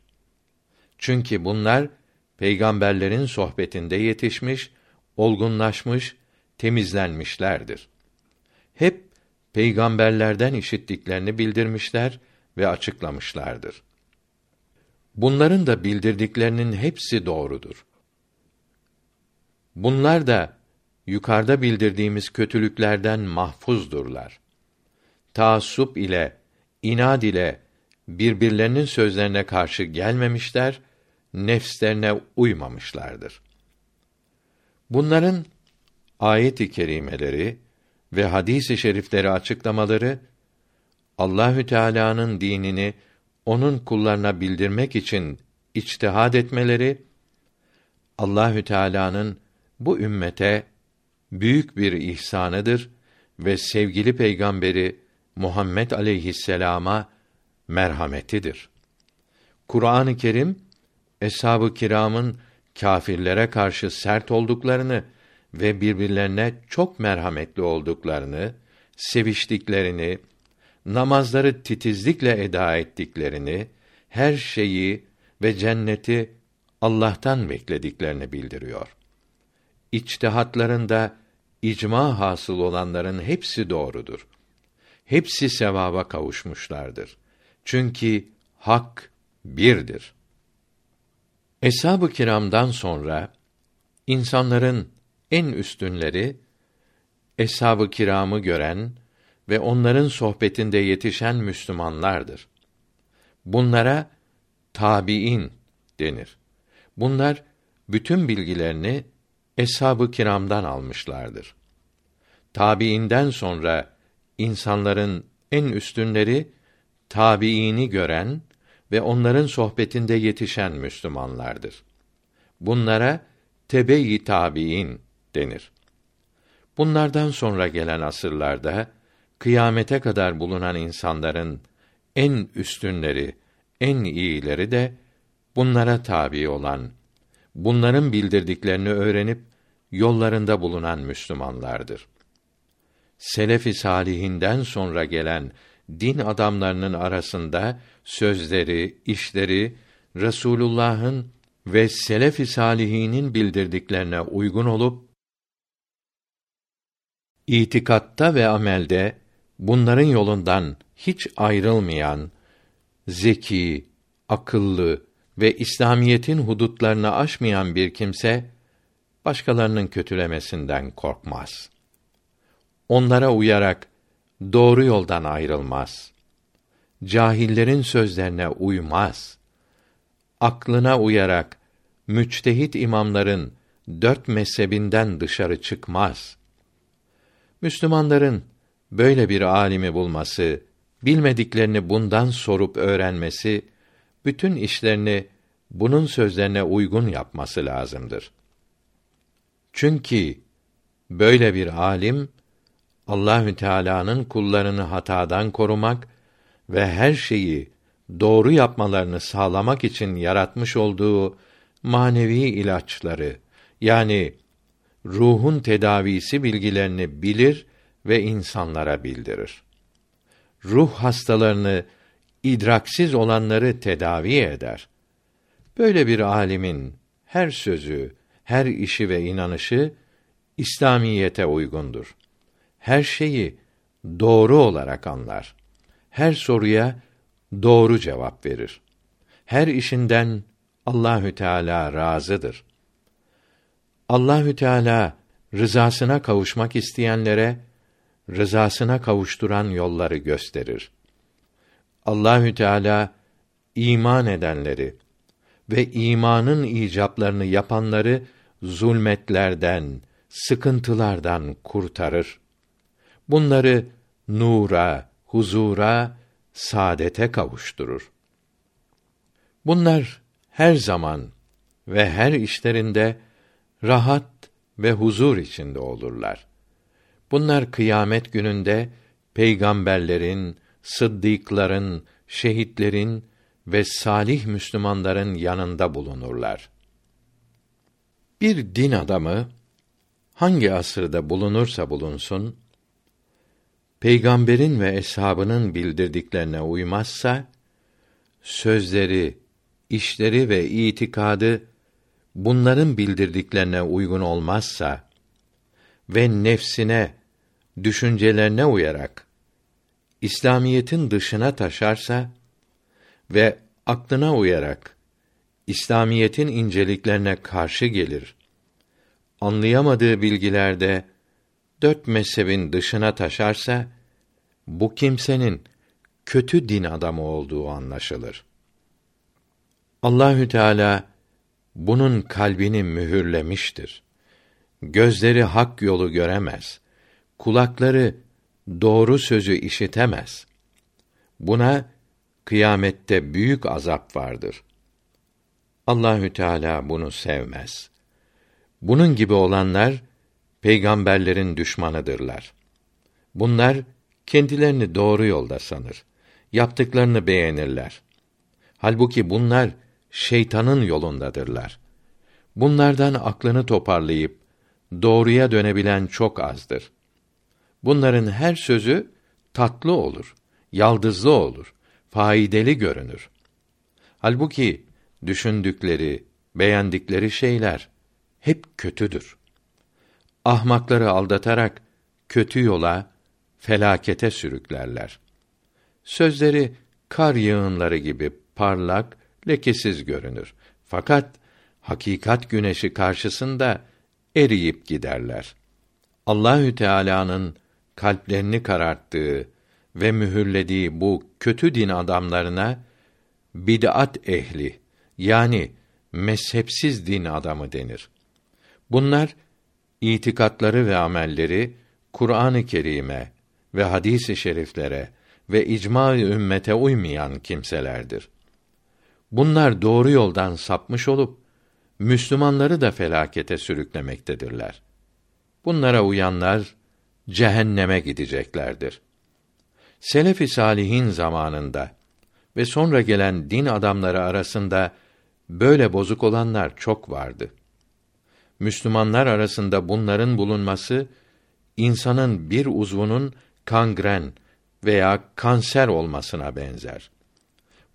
Çünkü bunlar peygamberlerin sohbetinde yetişmiş, olgunlaşmış, temizlenmişlerdir. Hep peygamberlerden işittiklerini bildirmişler ve açıklamışlardır. Bunların da bildirdiklerinin hepsi doğrudur. Bunlar da yukarıda bildirdiğimiz kötülüklerden mahfuzdurlar. Taassup ile, inad ile birbirlerinin sözlerine karşı gelmemişler, nefslerine uymamışlardır. Bunların ayet-i kerimeleri ve hadis-i şerifleri açıklamaları Allahü Teala'nın dinini onun kullarına bildirmek için içtihad etmeleri Allahü Teala'nın bu ümmete büyük bir ihsanıdır ve sevgili peygamberi Muhammed aleyhisselama merhametidir. Kur'an-ı Kerim eshab-ı kiramın kâfirlere karşı sert olduklarını ve birbirlerine çok merhametli olduklarını, seviştiklerini, namazları titizlikle eda ettiklerini, her şeyi ve cenneti Allah'tan beklediklerini bildiriyor. İçtihatlarında icma hasıl olanların hepsi doğrudur. Hepsi sevaba kavuşmuşlardır. Çünkü hak birdir. Eshab-ı kiramdan sonra insanların en üstünleri eshab-ı kiramı gören ve onların sohbetinde yetişen Müslümanlardır. Bunlara tabiin denir. Bunlar bütün bilgilerini eshab-ı kiramdan almışlardır. Tabiinden sonra insanların en üstünleri tabiini gören ve onların sohbetinde yetişen Müslümanlardır. Bunlara tebe-i tabiin denir. Bunlardan sonra gelen asırlarda kıyamete kadar bulunan insanların en üstünleri, en iyileri de bunlara tabi olan, bunların bildirdiklerini öğrenip yollarında bulunan Müslümanlardır. Selef-i salihinden sonra gelen din adamlarının arasında sözleri, işleri Resulullah'ın ve selef-i salihinin bildirdiklerine uygun olup itikatta ve amelde bunların yolundan hiç ayrılmayan zeki, akıllı ve İslamiyetin hudutlarını aşmayan bir kimse başkalarının kötülemesinden korkmaz. Onlara uyarak doğru yoldan ayrılmaz. Cahillerin sözlerine uymaz. Aklına uyarak müçtehit imamların dört mezhebinden dışarı çıkmaz. Müslümanların böyle bir alimi bulması, bilmediklerini bundan sorup öğrenmesi, bütün işlerini bunun sözlerine uygun yapması lazımdır. Çünkü böyle bir alim Allahü Teala'nın kullarını hatadan korumak ve her şeyi doğru yapmalarını sağlamak için yaratmış olduğu manevi ilaçları yani ruhun tedavisi bilgilerini bilir ve insanlara bildirir. Ruh hastalarını idraksiz olanları tedavi eder. Böyle bir alimin her sözü, her işi ve inanışı İslamiyete uygundur. Her şeyi doğru olarak anlar. Her soruya doğru cevap verir. Her işinden Allahü Teala razıdır. Allahü Teala rızasına kavuşmak isteyenlere rızasına kavuşturan yolları gösterir. Allahü Teala iman edenleri ve imanın icaplarını yapanları zulmetlerden, sıkıntılardan kurtarır. Bunları nura, huzura, saadete kavuşturur. Bunlar her zaman ve her işlerinde rahat ve huzur içinde olurlar. Bunlar kıyamet gününde peygamberlerin, sıddıkların, şehitlerin ve salih Müslümanların yanında bulunurlar. Bir din adamı hangi asırda bulunursa bulunsun peygamberin ve eshabının bildirdiklerine uymazsa sözleri, işleri ve itikadı bunların bildirdiklerine uygun olmazsa ve nefsine, düşüncelerine uyarak İslamiyetin dışına taşarsa ve aklına uyarak İslamiyetin inceliklerine karşı gelir. Anlayamadığı bilgilerde dört mezhebin dışına taşarsa bu kimsenin kötü din adamı olduğu anlaşılır. Allahü Teala bunun kalbini mühürlemiştir. Gözleri hak yolu göremez. Kulakları doğru sözü işitemez. Buna kıyamette büyük azap vardır. Allahü Teala bunu sevmez. Bunun gibi olanlar peygamberlerin düşmanıdırlar. Bunlar kendilerini doğru yolda sanır. Yaptıklarını beğenirler. Halbuki bunlar şeytanın yolundadırlar. Bunlardan aklını toparlayıp doğruya dönebilen çok azdır. Bunların her sözü tatlı olur, yaldızlı olur, faydalı görünür. Halbuki düşündükleri, beğendikleri şeyler hep kötüdür. Ahmakları aldatarak kötü yola, felakete sürüklerler. Sözleri kar yağınları gibi parlak, lekesiz görünür. Fakat hakikat güneşi karşısında eriyip giderler. Allahü Teala'nın kalplerini kararttığı ve mühürlediği bu kötü din adamlarına bid'at ehli yani mezhepsiz din adamı denir. Bunlar itikatları ve amelleri Kur'an-ı Kerim'e ve hadis-i şeriflere ve icma-ı ümmete uymayan kimselerdir. Bunlar doğru yoldan sapmış olup Müslümanları da felakete sürüklemektedirler. Bunlara uyanlar cehenneme gideceklerdir. Selef-i salihin zamanında ve sonra gelen din adamları arasında böyle bozuk olanlar çok vardı. Müslümanlar arasında bunların bulunması insanın bir uzvunun kangren veya kanser olmasına benzer.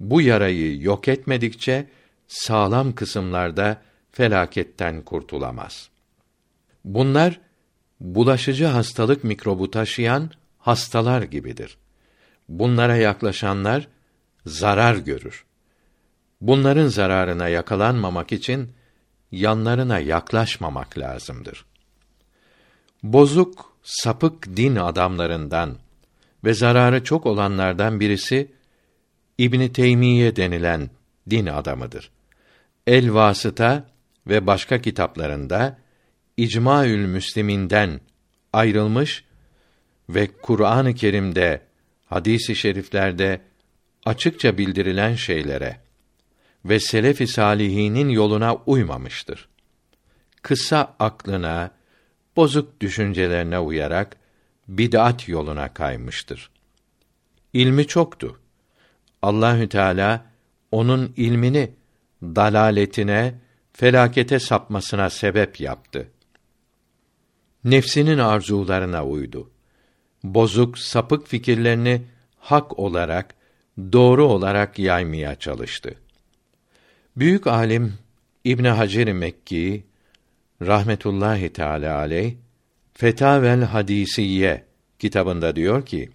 Bu yarayı yok etmedikçe sağlam kısımlarda felaketten kurtulamaz. Bunlar bulaşıcı hastalık mikrobu taşıyan hastalar gibidir. Bunlara yaklaşanlar zarar görür. Bunların zararına yakalanmamak için yanlarına yaklaşmamak lazımdır. Bozuk, sapık din adamlarından ve zararı çok olanlardan birisi İbni Teymiye denilen din adamıdır. El Vasıta ve başka kitaplarında İcmaül Müsliminden ayrılmış ve Kur'an-ı Kerim'de, hadis-i şeriflerde açıkça bildirilen şeylere ve selef-i salihinin yoluna uymamıştır. Kısa aklına, bozuk düşüncelerine uyarak bid'at yoluna kaymıştır. İlmi çoktu. Allahü Teala onun ilmini dalaletine, felakete sapmasına sebep yaptı. Nefsinin arzularına uydu. Bozuk, sapık fikirlerini hak olarak, doğru olarak yaymaya çalıştı. Büyük alim İbn Hacer Mekki rahmetullahi teala aleyh Fetavel Hadisiye kitabında diyor ki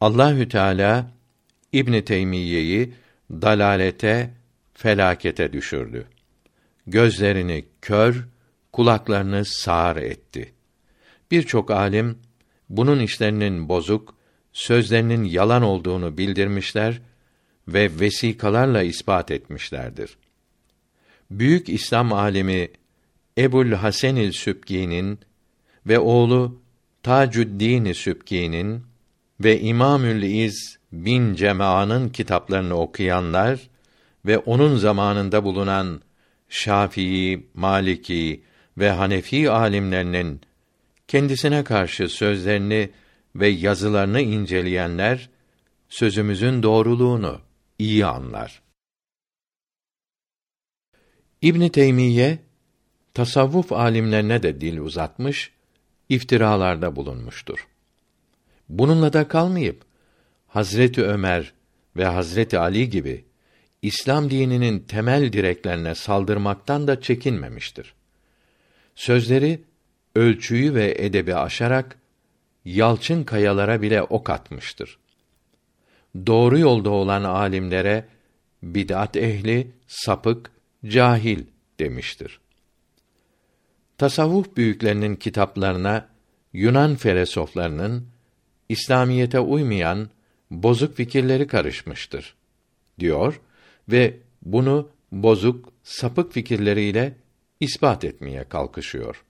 Allahü Teala İbn Teymiyye'yi dalalete, felakete düşürdü. Gözlerini kör, kulaklarını sağır etti. Birçok alim bunun işlerinin bozuk, sözlerinin yalan olduğunu bildirmişler ve vesikalarla ispat etmişlerdir. Büyük İslam alimi Ebul Hasenil Sübki'nin ve oğlu Tacuddin Sübki'nin ve İmamül İz bin Cemaa'nın kitaplarını okuyanlar ve onun zamanında bulunan Şafii, Maliki ve Hanefi alimlerinin kendisine karşı sözlerini ve yazılarını inceleyenler sözümüzün doğruluğunu iyi anlar. İbn Teymiye tasavvuf alimlerine de dil uzatmış, iftiralarda bulunmuştur. Bununla da kalmayıp Hazreti Ömer ve Hazreti Ali gibi İslam dininin temel direklerine saldırmaktan da çekinmemiştir. Sözleri ölçüyü ve edebi aşarak yalçın kayalara bile ok atmıştır. Doğru yolda olan alimlere bid'at ehli, sapık, cahil demiştir. Tasavvuf büyüklerinin kitaplarına Yunan felsefelerinin İslamiyete uymayan bozuk fikirleri karışmıştır diyor ve bunu bozuk, sapık fikirleriyle ispat etmeye kalkışıyor.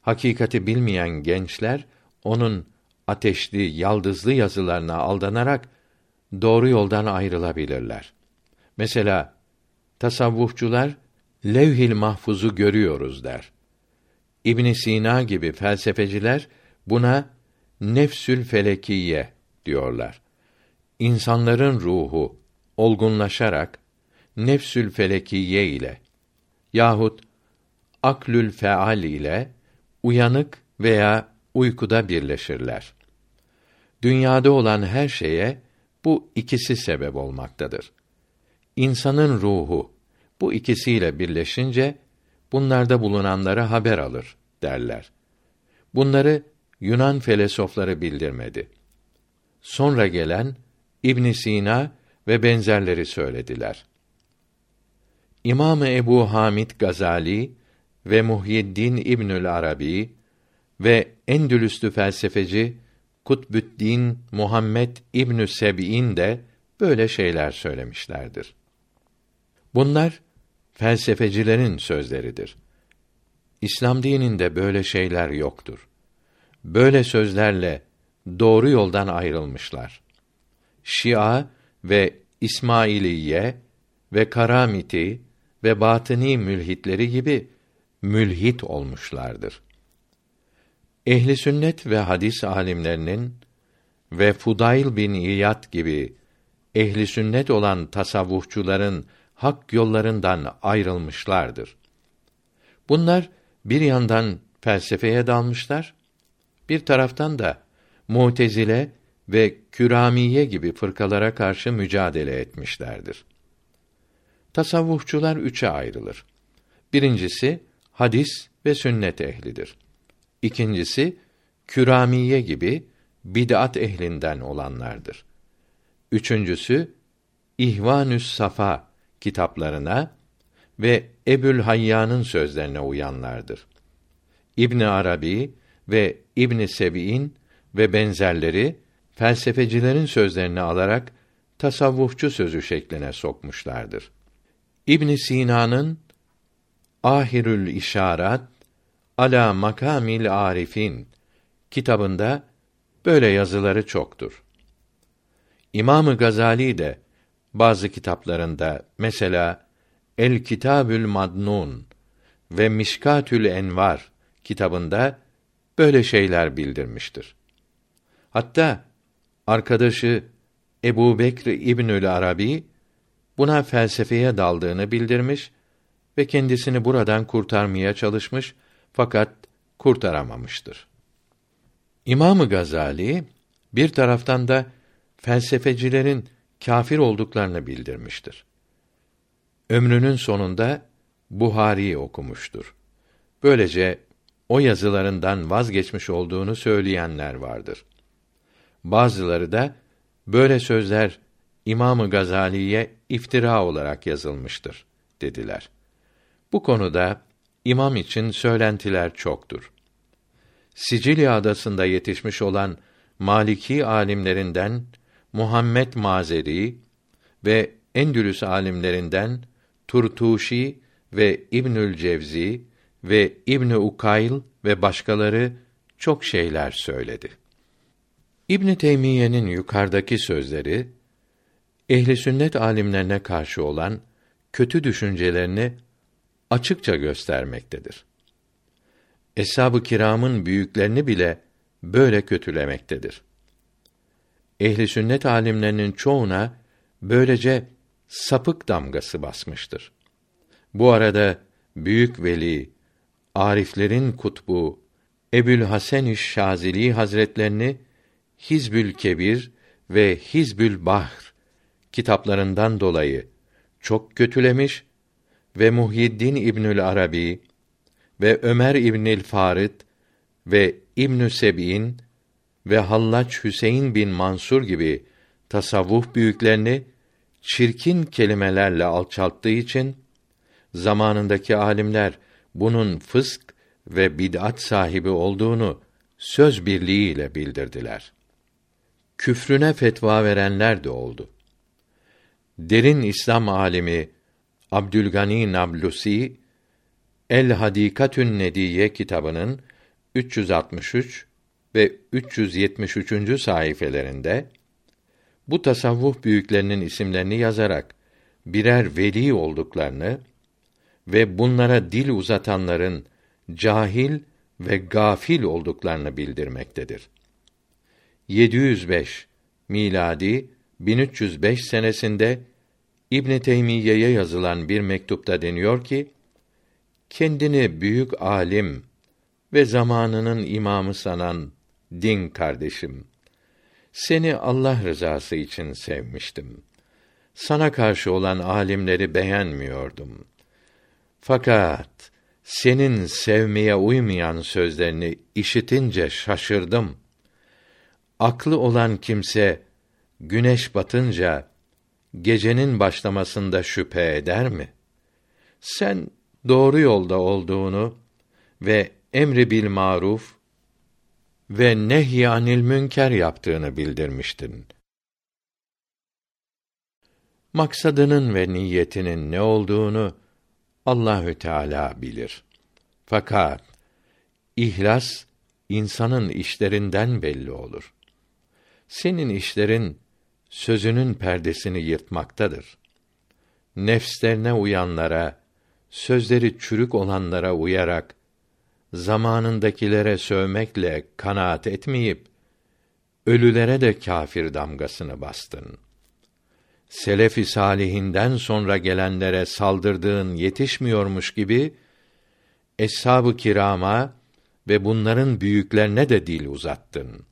Hakikati bilmeyen gençler onun ateşli, yaldızlı yazılarına aldanarak doğru yoldan ayrılabilirler. Mesela tasavvufçular Levhil mahfuzu görüyoruz der. İbn Sina gibi felsefeciler buna nefsül felekiye diyorlar. İnsanların ruhu olgunlaşarak nefsül felekiye ile yahut aklül feal ile uyanık veya uykuda birleşirler. Dünyada olan her şeye bu ikisi sebep olmaktadır. İnsanın ruhu bu ikisiyle birleşince bunlarda bulunanlara haber alır derler. Bunları Yunan felsefeleri bildirmedi. Sonra gelen İbn Sina ve benzerleri söylediler. İmam Ebu Hamid Gazali ve Muhyiddin İbnül Arabi ve Endülüslü felsefeci Kutbüddin Muhammed İbnü Seb'in de böyle şeyler söylemişlerdir. Bunlar felsefecilerin sözleridir. İslam dininde böyle şeyler yoktur. Böyle sözlerle doğru yoldan ayrılmışlar. Şia ve İsmailiye ve Karamiti ve batıni mülhitleri gibi mülhit olmuşlardır. Ehli sünnet ve hadis alimlerinin ve Fudayl bin İyad gibi ehli sünnet olan tasavvufçuların hak yollarından ayrılmışlardır. Bunlar bir yandan felsefeye dalmışlar, bir taraftan da Mutezile ve Küramiye gibi fırkalara karşı mücadele etmişlerdir. Tasavvufçular üçe ayrılır. Birincisi hadis ve sünnet ehlidir. İkincisi Küramiye gibi bid'at ehlinden olanlardır. Üçüncüsü İhvanüs Safa kitaplarına ve Ebül Hayya'nın sözlerine uyanlardır. İbn Arabi ve İbn Sebi'in ve benzerleri felsefecilerin sözlerini alarak tasavvufçu sözü şekline sokmuşlardır. İbn Sina'nın Ahirül İşarat ala makamil arifin kitabında böyle yazıları çoktur. İmamı Gazali de bazı kitaplarında mesela El Kitabül Madnun ve Mişkatül Envar kitabında böyle şeyler bildirmiştir. Hatta arkadaşı Ebu Bekr İbnül Arabi buna felsefeye daldığını bildirmiş ve kendisini buradan kurtarmaya çalışmış fakat kurtaramamıştır. İmamı Gazali bir taraftan da felsefecilerin kâfir olduklarını bildirmiştir. Ömrünün sonunda Buhari okumuştur. Böylece o yazılarından vazgeçmiş olduğunu söyleyenler vardır. Bazıları da böyle sözler İmamı Gazali'ye iftira olarak yazılmıştır dediler. Bu konuda imam için söylentiler çoktur. Sicilya adasında yetişmiş olan Maliki alimlerinden Muhammed Mazeri ve Endülüs alimlerinden Turtuşi ve İbnül Cevzi ve İbn Ukayl ve başkaları çok şeyler söyledi. İbn Teymiye'nin yukarıdaki sözleri ehli sünnet alimlerine karşı olan kötü düşüncelerini açıkça göstermektedir. Eshab-ı kiramın büyüklerini bile böyle kötülemektedir. Ehli sünnet alimlerinin çoğuna böylece sapık damgası basmıştır. Bu arada büyük veli, ariflerin kutbu Ebül Hasan Şazili Hazretlerini Hizbül Kebir ve Hizbül Bahr kitaplarından dolayı çok kötülemiş ve Muhyiddin İbnül Arabi ve Ömer İbnül Farid ve İbnü Seb'in ve Hallaç Hüseyin bin Mansur gibi tasavvuf büyüklerini çirkin kelimelerle alçalttığı için zamanındaki alimler bunun fısk ve bid'at sahibi olduğunu söz birliğiyle bildirdiler. Küfrüne fetva verenler de oldu. Derin İslam alimi Abdülgani Nablusi El Hadikatün Nediye kitabının 363 ve 373. sayfelerinde bu tasavvuf büyüklerinin isimlerini yazarak birer veli olduklarını ve bunlara dil uzatanların cahil ve gafil olduklarını bildirmektedir. 705 miladi 1305 senesinde İbn Teymiyye'ye yazılan bir mektupta deniyor ki kendini büyük alim ve zamanının imamı sanan din kardeşim seni Allah rızası için sevmiştim. Sana karşı olan alimleri beğenmiyordum. Fakat senin sevmeye uymayan sözlerini işitince şaşırdım. Aklı olan kimse güneş batınca gecenin başlamasında şüphe eder mi? Sen doğru yolda olduğunu ve emri bil maruf ve nehyanil münker yaptığını bildirmiştin. Maksadının ve niyetinin ne olduğunu Allahü Teala bilir. Fakat ihlas insanın işlerinden belli olur. Senin işlerin sözünün perdesini yırtmaktadır. Nefslerine uyanlara, sözleri çürük olanlara uyarak zamanındakilere sövmekle kanaat etmeyip ölülere de kâfir damgasını bastın. Selefi salihinden sonra gelenlere saldırdığın yetişmiyormuş gibi eshab-ı kirama ve bunların büyüklerine de dil uzattın.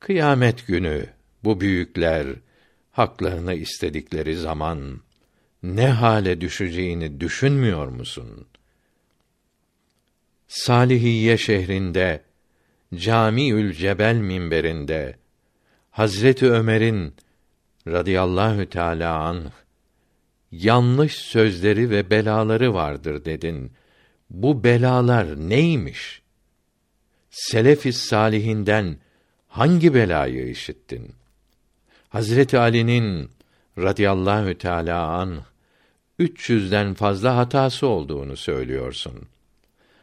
Kıyamet günü bu büyükler haklarını istedikleri zaman ne hale düşeceğini düşünmüyor musun? Salihiye şehrinde Camiül Cebel minberinde Hazreti Ömer'in radıyallahu teala an yanlış sözleri ve belaları vardır dedin. Bu belalar neymiş? Selefis salihinden hangi belayı işittin? Hazreti Ali'nin radıyallahu teala an 300'den fazla hatası olduğunu söylüyorsun.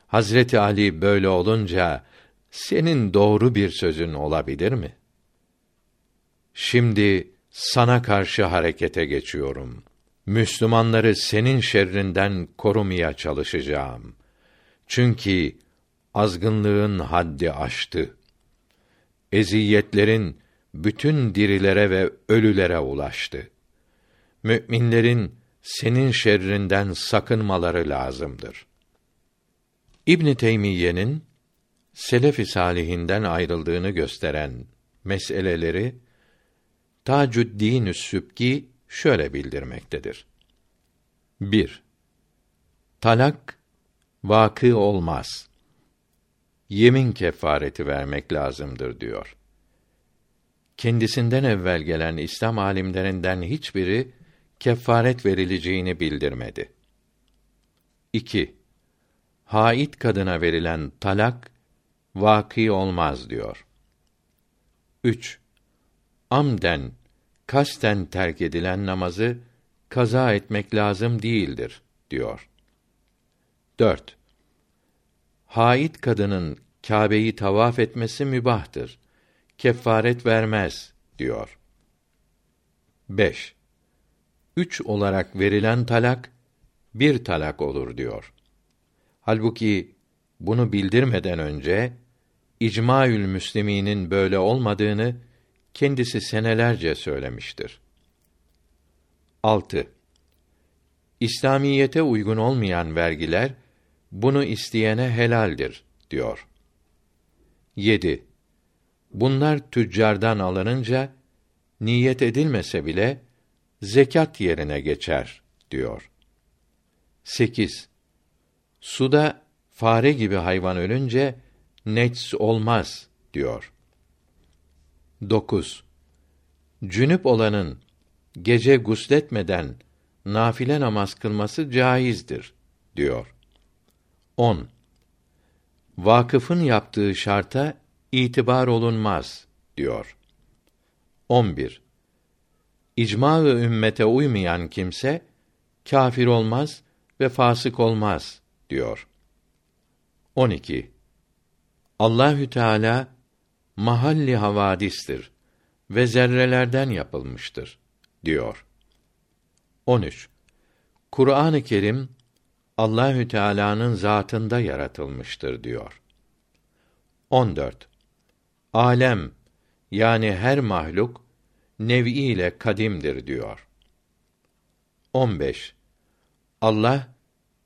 Hazreti Ali böyle olunca senin doğru bir sözün olabilir mi? Şimdi sana karşı harekete geçiyorum. Müslümanları senin şerrinden korumaya çalışacağım. Çünkü azgınlığın haddi aştı. Eziyetlerin bütün dirilere ve ölülere ulaştı. Müminlerin senin şerrinden sakınmaları lazımdır. İbn Teymiyye'nin selef-i salihinden ayrıldığını gösteren meseleleri Tacuddin Sübki şöyle bildirmektedir. 1. Talak vakı olmaz. Yemin kefareti vermek lazımdır diyor. Kendisinden evvel gelen İslam alimlerinden hiçbiri kefaret verileceğini bildirmedi. 2. Hait kadına verilen talak vaki olmaz diyor. 3 amden kasten terk edilen namazı kaza etmek lazım değildir diyor. 4. Hait kadının Kâbe'yi tavaf etmesi mübahtır. Kefaret vermez diyor. 5. Üç olarak verilen talak bir talak olur diyor. Halbuki bunu bildirmeden önce İcmaül Müsliminin böyle olmadığını kendisi senelerce söylemiştir. 6. İslamiyete uygun olmayan vergiler bunu isteyene helaldir diyor. 7. Bunlar tüccardan alınınca niyet edilmese bile zekat yerine geçer diyor. 8. Suda fare gibi hayvan ölünce nets olmaz diyor. 9. Cünüp olanın gece gusletmeden nafile namaz kılması caizdir diyor. 10. Vakıfın yaptığı şarta itibar olunmaz diyor. 11. İcma-ı ümmete uymayan kimse kâfir olmaz ve fasık olmaz diyor. 12. Allahü Teala mahalli havadistir ve zerrelerden yapılmıştır diyor. 13. Kur'an-ı Kerim Allahü Teala'nın zatında yaratılmıştır diyor. 14. Alem yani her mahluk nev'i ile kadimdir diyor. 15. Allah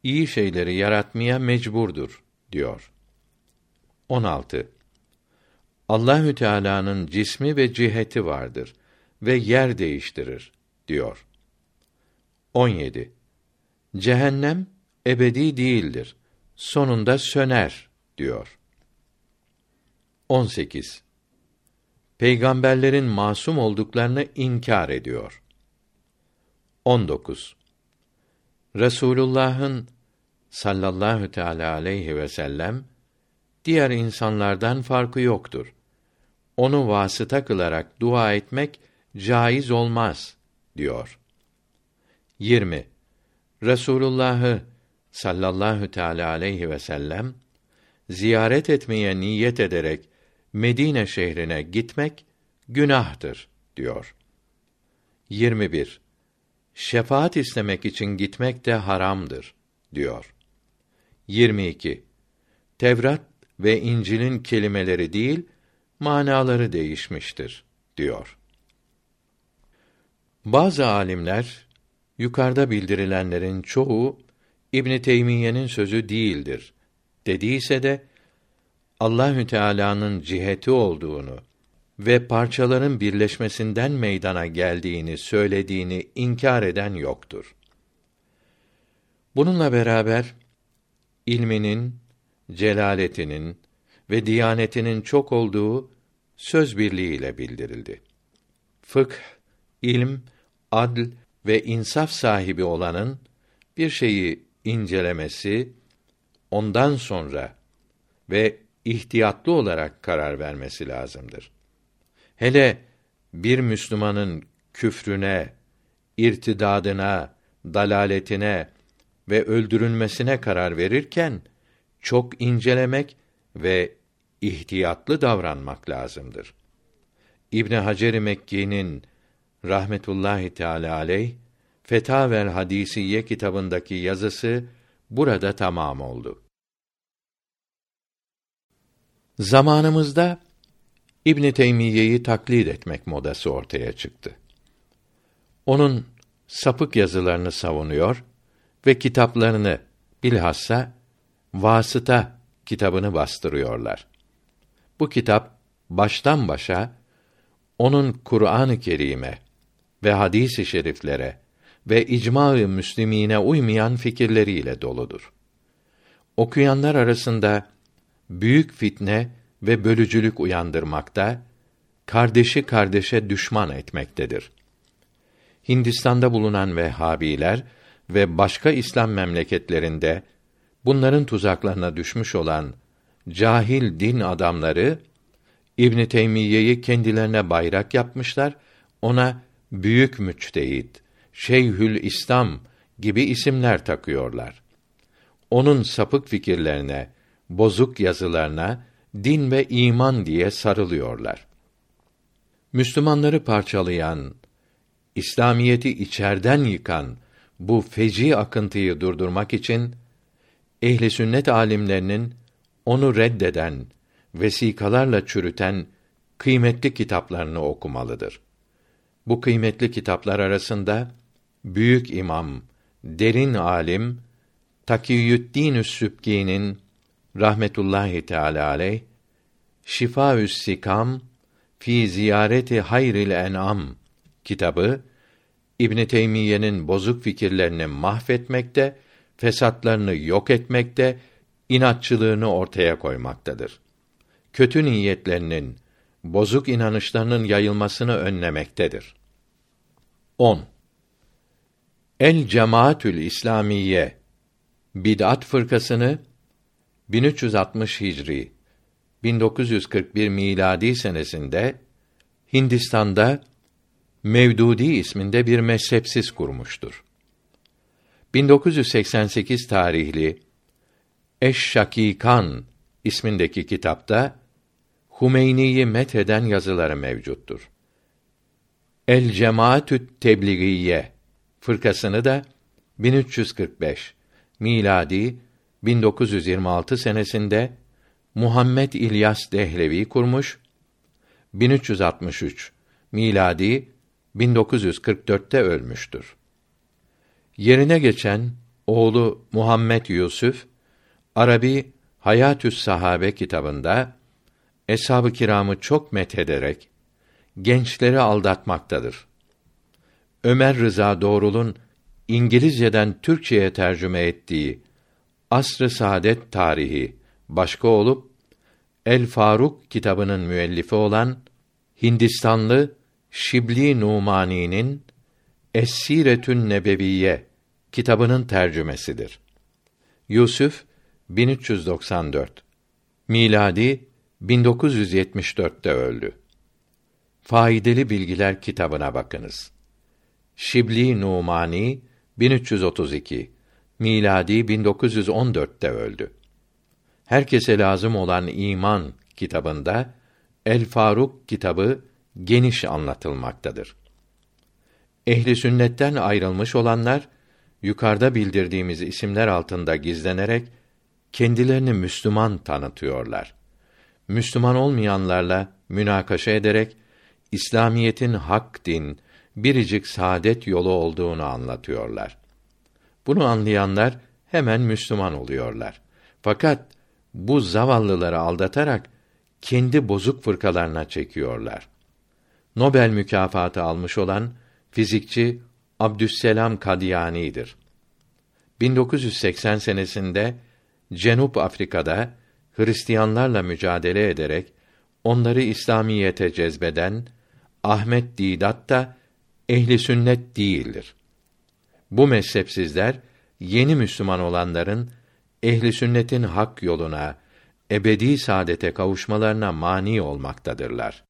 iyi şeyleri yaratmaya mecburdur diyor. 16. Allahü Teala'nın cismi ve ciheti vardır ve yer değiştirir diyor. 17. Cehennem ebedi değildir. Sonunda söner diyor. 18. Peygamberlerin masum olduklarını inkar ediyor. 19. Resulullah'ın sallallahu teala aleyhi ve sellem diğer insanlardan farkı yoktur. Onu vasıta kılarak dua etmek caiz olmaz diyor. 20. Resulullah'ı sallallahu teala aleyhi ve sellem ziyaret etmeye niyet ederek Medine şehrine gitmek günahtır diyor. 21. Şefaat istemek için gitmek de haramdır diyor. 22. Tevrat ve İncil'in kelimeleri değil, manaları değişmiştir diyor. Bazı alimler yukarıda bildirilenlerin çoğu İbn Teymiyye'nin sözü değildir dediyse de Allahü Teala'nın ciheti olduğunu ve parçaların birleşmesinden meydana geldiğini söylediğini inkar eden yoktur. Bununla beraber ilminin, celaletinin ve diyanetinin çok olduğu söz birliğiyle bildirildi. Fıkh, ilm, adl ve insaf sahibi olanın bir şeyi incelemesi, ondan sonra ve ihtiyatlı olarak karar vermesi lazımdır. Hele bir Müslümanın küfrüne, irtidadına, dalaletine ve öldürülmesine karar verirken çok incelemek ve ihtiyatlı davranmak lazımdır. İbn Hacer Mekki'nin rahmetullahi teala aleyh Fetavel Hadisiye kitabındaki yazısı burada tamam oldu. Zamanımızda İbn Teymiyye'yi taklit etmek modası ortaya çıktı. Onun sapık yazılarını savunuyor ve kitaplarını bilhassa Vasıta kitabını bastırıyorlar. Bu kitap baştan başa onun Kur'an-ı Kerim'e ve hadis-i şeriflere ve icma-ı müslimine uymayan fikirleriyle doludur. Okuyanlar arasında büyük fitne ve bölücülük uyandırmakta, kardeşi kardeşe düşman etmektedir. Hindistan'da bulunan Vehhabiler ve başka İslam memleketlerinde bunların tuzaklarına düşmüş olan cahil din adamları İbn Teymiyye'yi kendilerine bayrak yapmışlar, ona büyük müçtehit, Şeyhül İslam gibi isimler takıyorlar. Onun sapık fikirlerine, bozuk yazılarına din ve iman diye sarılıyorlar. Müslümanları parçalayan, İslamiyeti içerden yıkan bu feci akıntıyı durdurmak için ehli sünnet alimlerinin onu reddeden, vesikalarla çürüten kıymetli kitaplarını okumalıdır. Bu kıymetli kitaplar arasında büyük imam, derin alim Takiyüddin Sübki'nin rahmetullahi teala aleyh Şifaü's Sikam fi ziyareti hayril en'am kitabı İbn Teymiyye'nin bozuk fikirlerini mahvetmekte, fesatlarını yok etmekte, inatçılığını ortaya koymaktadır. Kötü niyetlerinin, bozuk inanışlarının yayılmasını önlemektedir. 10. El Cemaatül İslamiye bid'at fırkasını 1360 Hicri 1941 miladi senesinde Hindistan'da Mevdudi isminde bir mezhepsiz kurmuştur. 1988 tarihli Eş-Şakikan ismindeki kitapta Humeyni'yi metheden yazıları mevcuttur. El Cemaatü Tebliğiye fırkasını da 1345 miladi 1926 senesinde Muhammed İlyas Dehlevi kurmuş. 1363 miladi 1944'te ölmüştür. Yerine geçen oğlu Muhammed Yusuf Arabi Hayatü's Sahabe kitabında eshab-ı kiramı çok methederek gençleri aldatmaktadır. Ömer Rıza Doğrul'un İngilizceden Türkçeye tercüme ettiği Asr-ı Saadet Tarihi başka olup El Faruk kitabının müellifi olan Hindistanlı Şibli Numani'nin Es-Siretün Nebeviye kitabının tercümesidir. Yusuf 1394 miladi 1974'te öldü. Faydalı Bilgiler kitabına bakınız. Şibli Numani 1332 miladi 1914'te öldü. Herkese lazım olan iman kitabında El Faruk kitabı geniş anlatılmaktadır. Ehli sünnetten ayrılmış olanlar yukarıda bildirdiğimiz isimler altında gizlenerek kendilerini Müslüman tanıtıyorlar. Müslüman olmayanlarla münakaşa ederek İslamiyetin hak din, biricik saadet yolu olduğunu anlatıyorlar. Bunu anlayanlar hemen Müslüman oluyorlar. Fakat bu zavallıları aldatarak kendi bozuk fırkalarına çekiyorlar. Nobel mükafatı almış olan fizikçi Abdüsselam Kadiyani'dir. 1980 senesinde Cenup Afrika'da Hristiyanlarla mücadele ederek onları İslamiyete cezbeden Ahmet Didat da ehli sünnet değildir. Bu mezhepsizler yeni Müslüman olanların ehli sünnetin hak yoluna, ebedi saadete kavuşmalarına mani olmaktadırlar.